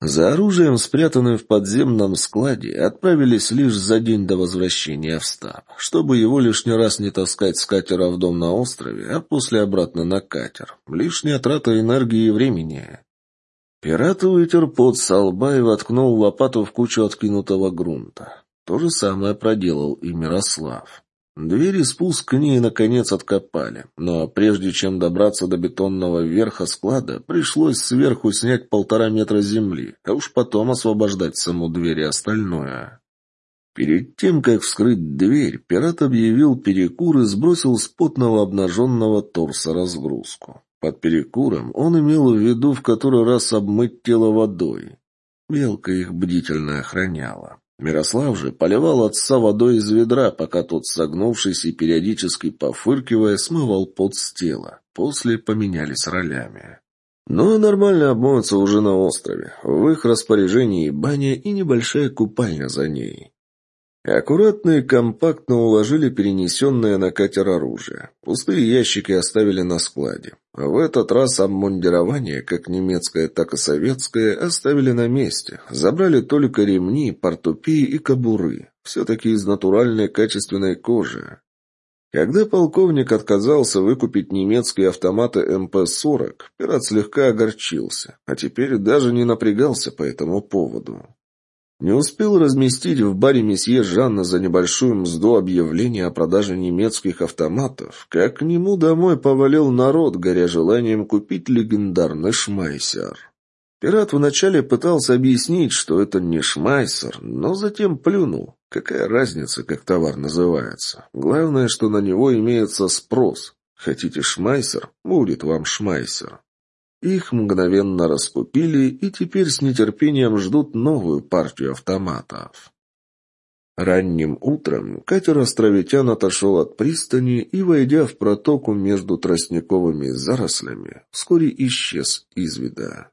За оружием, спрятанным в подземном складе, отправились лишь за день до возвращения в стаб, чтобы его лишний раз не таскать с катера в дом на острове, а после обратно на катер. Лишняя трата энергии и времени. Пират вытер пот со лба и воткнул лопату в кучу откинутого грунта. То же самое проделал и Мирослав. Двери спуск к ней, наконец, откопали, но прежде чем добраться до бетонного верха склада, пришлось сверху снять полтора метра земли, а уж потом освобождать саму дверь и остальное. Перед тем, как вскрыть дверь, пират объявил перекур и сбросил с потного обнаженного торса разгрузку. Под перекуром он имел в виду в который раз обмыть тело водой. Белка их бдительно охраняла. Мирослав же поливал отца водой из ведра, пока тот, согнувшись и периодически пофыркивая, смывал пот с тела. После поменялись ролями. Но нормально обмоются уже на острове. В их распоряжении баня и небольшая купальня за ней. Аккуратно и компактно уложили перенесенное на катер оружие. Пустые ящики оставили на складе. В этот раз обмундирование, как немецкое, так и советское, оставили на месте. Забрали только ремни, портупеи и кобуры. Все-таки из натуральной качественной кожи. Когда полковник отказался выкупить немецкие автоматы МП-40, пират слегка огорчился, а теперь даже не напрягался по этому поводу. Не успел разместить в баре месье Жанна за небольшую мзду объявление о продаже немецких автоматов, как к нему домой повалил народ, горя желанием купить легендарный шмайсер. Пират вначале пытался объяснить, что это не шмайсер, но затем плюнул. Какая разница, как товар называется? Главное, что на него имеется спрос. Хотите шмайсер? Будет вам шмайсер. Их мгновенно раскупили и теперь с нетерпением ждут новую партию автоматов. Ранним утром катер островитян отошел от пристани и, войдя в протоку между тростниковыми зарослями, вскоре исчез из вида.